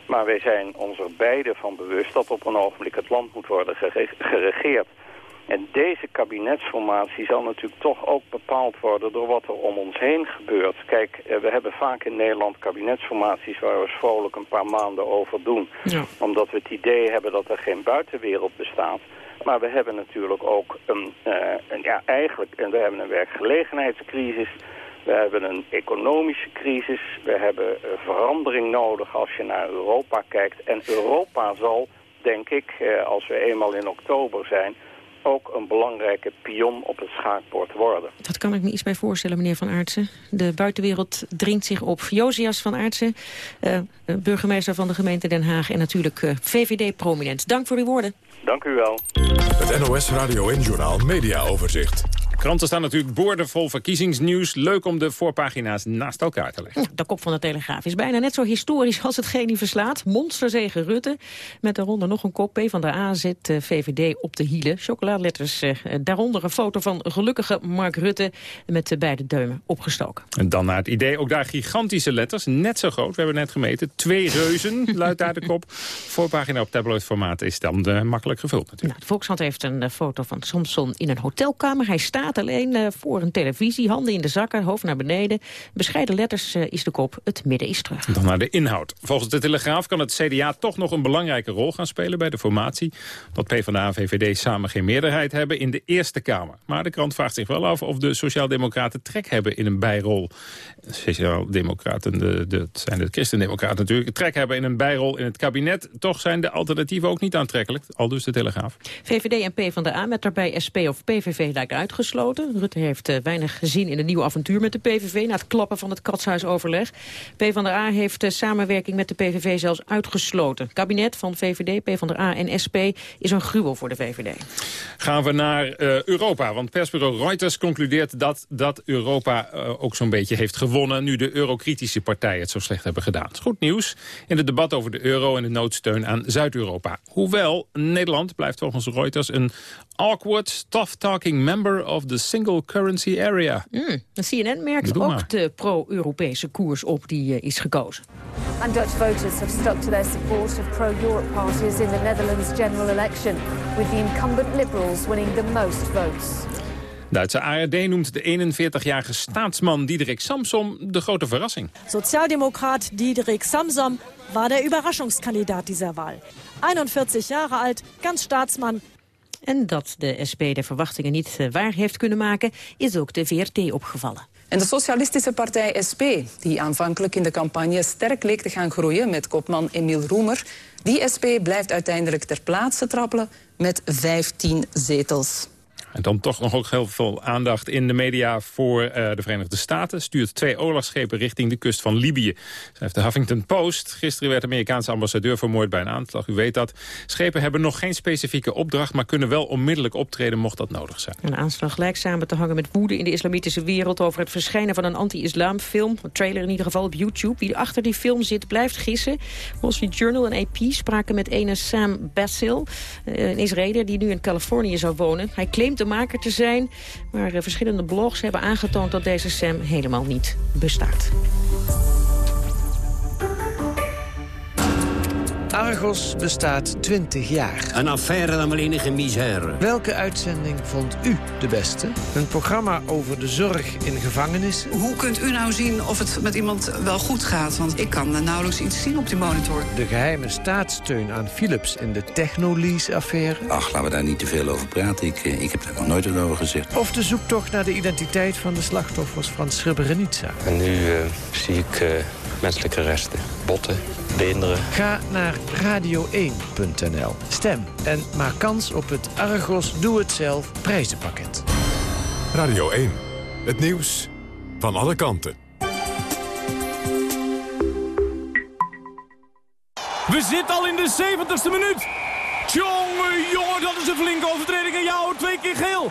Speaker 58: Maar wij zijn ons er beide van bewust dat op een ogenblik het land moet worden geregeerd. En deze kabinetsformatie zal natuurlijk toch ook bepaald worden door wat er om ons heen gebeurt. Kijk, uh, we hebben vaak in Nederland kabinetsformaties waar we vrolijk een paar maanden over doen. Ja. Omdat we het idee hebben dat er geen buitenwereld bestaat. Maar we hebben natuurlijk ook een, uh, een ja, eigenlijk, en we hebben een werkgelegenheidscrisis. We hebben een economische crisis. We hebben uh, verandering nodig als je naar Europa kijkt. En Europa zal, denk ik, uh, als we eenmaal in oktober zijn ook een belangrijke pion op het schaakbord worden.
Speaker 12: Dat kan ik me iets bij voorstellen, meneer Van Aartsen. De buitenwereld dringt zich op. Josias Van Aartsen, burgemeester van de gemeente Den Haag... en natuurlijk VVD-prominent. Dank voor uw woorden.
Speaker 58: Dank u wel.
Speaker 57: Het NOS Radio en Journaal Media Overzicht.
Speaker 13: Kranten staan natuurlijk boordevol verkiezingsnieuws. Leuk om de voorpagina's naast elkaar te leggen.
Speaker 12: De kop van de Telegraaf is bijna net zo historisch als hetgeen die verslaat. Monsterzegen Rutte. Met daaronder nog een kop. P van de A zit VVD op de hielen. Chocoladeletters. Eh, daaronder een foto van gelukkige Mark Rutte. Met de beide deumen opgestoken.
Speaker 13: En dan naar het idee. Ook daar gigantische letters. Net zo groot. We hebben net gemeten. Twee reuzen [LAUGHS] luidt daar de kop. Voorpagina op tabloidformaat is dan makkelijk gevuld natuurlijk.
Speaker 12: Nou, de Volkskrant heeft een foto van Samson in een hotelkamer. Hij staat alleen uh, voor een televisie, handen in de zakken, hoofd naar beneden. Bescheiden letters uh, is de kop, het midden is terug.
Speaker 13: Dan naar de inhoud. Volgens de Telegraaf kan het CDA toch nog een belangrijke rol gaan spelen bij de formatie. Dat PvdA en VVD samen geen meerderheid hebben in de Eerste Kamer. Maar de krant vraagt zich wel af of de Sociaaldemocraten trek hebben in een bijrol. Sociaaldemocraten, de, de, zijn de Christendemocraten natuurlijk, trek hebben in een bijrol in het kabinet. Toch zijn de alternatieven ook niet aantrekkelijk, al dus de Telegraaf.
Speaker 12: VVD en PvdA met daarbij SP of PVV lijken uitgesloten. Rutte heeft uh, weinig gezien in een nieuw avontuur met de PVV... na het klappen van het katshuisoverleg. PvdA heeft uh, samenwerking met de PVV zelfs uitgesloten. Het kabinet van VVD, PvdA en SP is een gruwel voor de VVD.
Speaker 13: Gaan we naar uh, Europa, want persbureau Reuters concludeert... dat, dat Europa ook zo'n beetje heeft gewonnen... nu de eurokritische partijen het zo slecht hebben gedaan. Goed nieuws in het debat over de euro en de noodsteun aan Zuid-Europa. Hoewel, Nederland blijft volgens Reuters een awkward, tough-talking member of the single currency area.
Speaker 12: Mm, de CNN merkt
Speaker 13: Doe
Speaker 12: ook
Speaker 13: maar.
Speaker 12: de pro-Europese koers op die uh, is gekozen.
Speaker 59: And Dutch voters have stuck to their support of pro-Europe parties in the Netherlands general election, with the incumbent Liberals winning the most votes.
Speaker 13: Duitse ARD noemt de 41-jarige staatsman Diederik Samsom de grote verrassing.
Speaker 60: Sozialdemokrat Diederik Samsom war der Überraschungskandidat dieser Wahl. 41 Jahre alt, ganz Staatsmann,
Speaker 12: En dat de SP de verwachtingen niet uh, waar heeft kunnen maken, is ook de VRT opgevallen.
Speaker 61: En de socialistische partij SP, die aanvankelijk in de campagne sterk leek te gaan groeien met kopman Emiel Roemer, die SP blijft uiteindelijk ter plaatse trappelen met 15 zetels.
Speaker 13: En dan toch nog ook heel veel aandacht in de media voor uh, de Verenigde Staten. Stuurt twee oorlogsschepen richting de kust van Libië. Schrijft de Huffington Post. Gisteren werd de Amerikaanse ambassadeur vermoord bij een aanslag. U weet dat. Schepen hebben nog geen specifieke opdracht... maar kunnen wel onmiddellijk optreden mocht dat nodig zijn.
Speaker 12: Een aanslag lijkt samen te hangen met woede in de islamitische wereld... over het verschijnen van een anti-islam film. Een trailer in ieder geval op YouTube. Wie achter die film zit blijft gissen. Wall Street Journal en AP spraken met ene Sam Basil. Een Israëler die nu in Californië zou wonen. Hij claimt maker te zijn. Maar uh, verschillende blogs hebben aangetoond dat deze Sam helemaal niet bestaat.
Speaker 62: Argos bestaat 20 jaar.
Speaker 63: Een affaire dan wel enige misère.
Speaker 62: Welke uitzending vond u de beste? Een programma over de zorg in gevangenissen.
Speaker 64: Hoe kunt u nou zien of het met iemand wel goed gaat? Want ik kan nauwelijks iets zien op die monitor.
Speaker 62: De geheime staatssteun aan Philips in de Technolease-affaire.
Speaker 63: Ach, laten we daar niet te veel over praten. Ik, ik heb daar nog nooit wat over gezegd.
Speaker 62: Of de zoektocht naar de identiteit van de slachtoffers van Srebrenica.
Speaker 65: En nu uh, zie ik uh, menselijke resten. Botten, beenderen.
Speaker 62: Ga naar radio1.nl. Stem en maak kans op het Argos Doe Het Zelf prijzenpakket.
Speaker 57: Radio 1. Het nieuws van alle kanten.
Speaker 66: We zitten al in de 70ste minuut. Jongen, jongen, dat is een flinke overtreding. En jou, twee keer geel.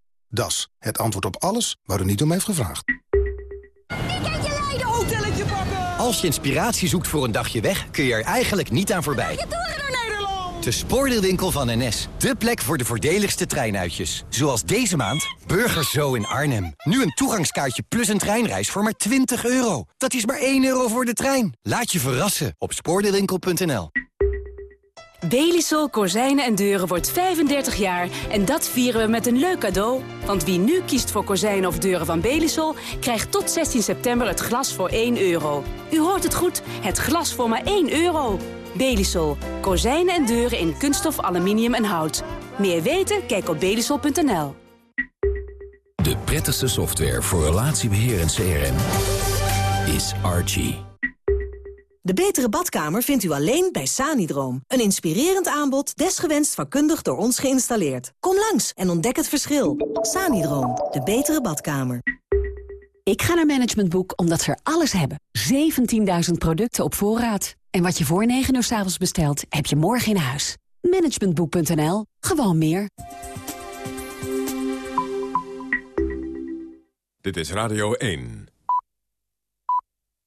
Speaker 8: Das, het antwoord op alles waar u niet om heeft gevraagd.
Speaker 67: hotelletje pakken.
Speaker 31: Als je inspiratie zoekt voor een dagje weg, kun je er eigenlijk niet aan voorbij. De spoordeelwinkel van NS. De plek voor de voordeligste treinuitjes. Zoals deze maand Burgers Zo in Arnhem. Nu een toegangskaartje plus een treinreis voor maar 20 euro. Dat is maar 1 euro voor de trein. Laat je verrassen op spoordeelwinkel.nl.
Speaker 4: Belisol Kozijnen en Deuren wordt 35 jaar en dat vieren we met een leuk cadeau. Want wie nu kiest voor kozijnen of deuren van Belisol... krijgt tot 16 september het glas voor 1 euro. U hoort het goed, het glas voor maar 1 euro. Belisol. Kozijnen en deuren in kunststof, aluminium en hout. Meer weten? Kijk op belisol.nl.
Speaker 2: De prettigste software voor relatiebeheer en CRM is Archie.
Speaker 68: De betere badkamer vindt u alleen bij Sanidroom. Een inspirerend aanbod, desgewenst vakkundig door ons geïnstalleerd. Kom langs en ontdek het verschil. Sanidroom, de betere badkamer.
Speaker 69: Ik ga naar Management Boek omdat ze er alles hebben. 17.000 producten op voorraad. En wat je voor 9 uur s avonds bestelt, heb je morgen in huis. Managementboek.nl. Gewoon meer.
Speaker 1: Dit is Radio 1.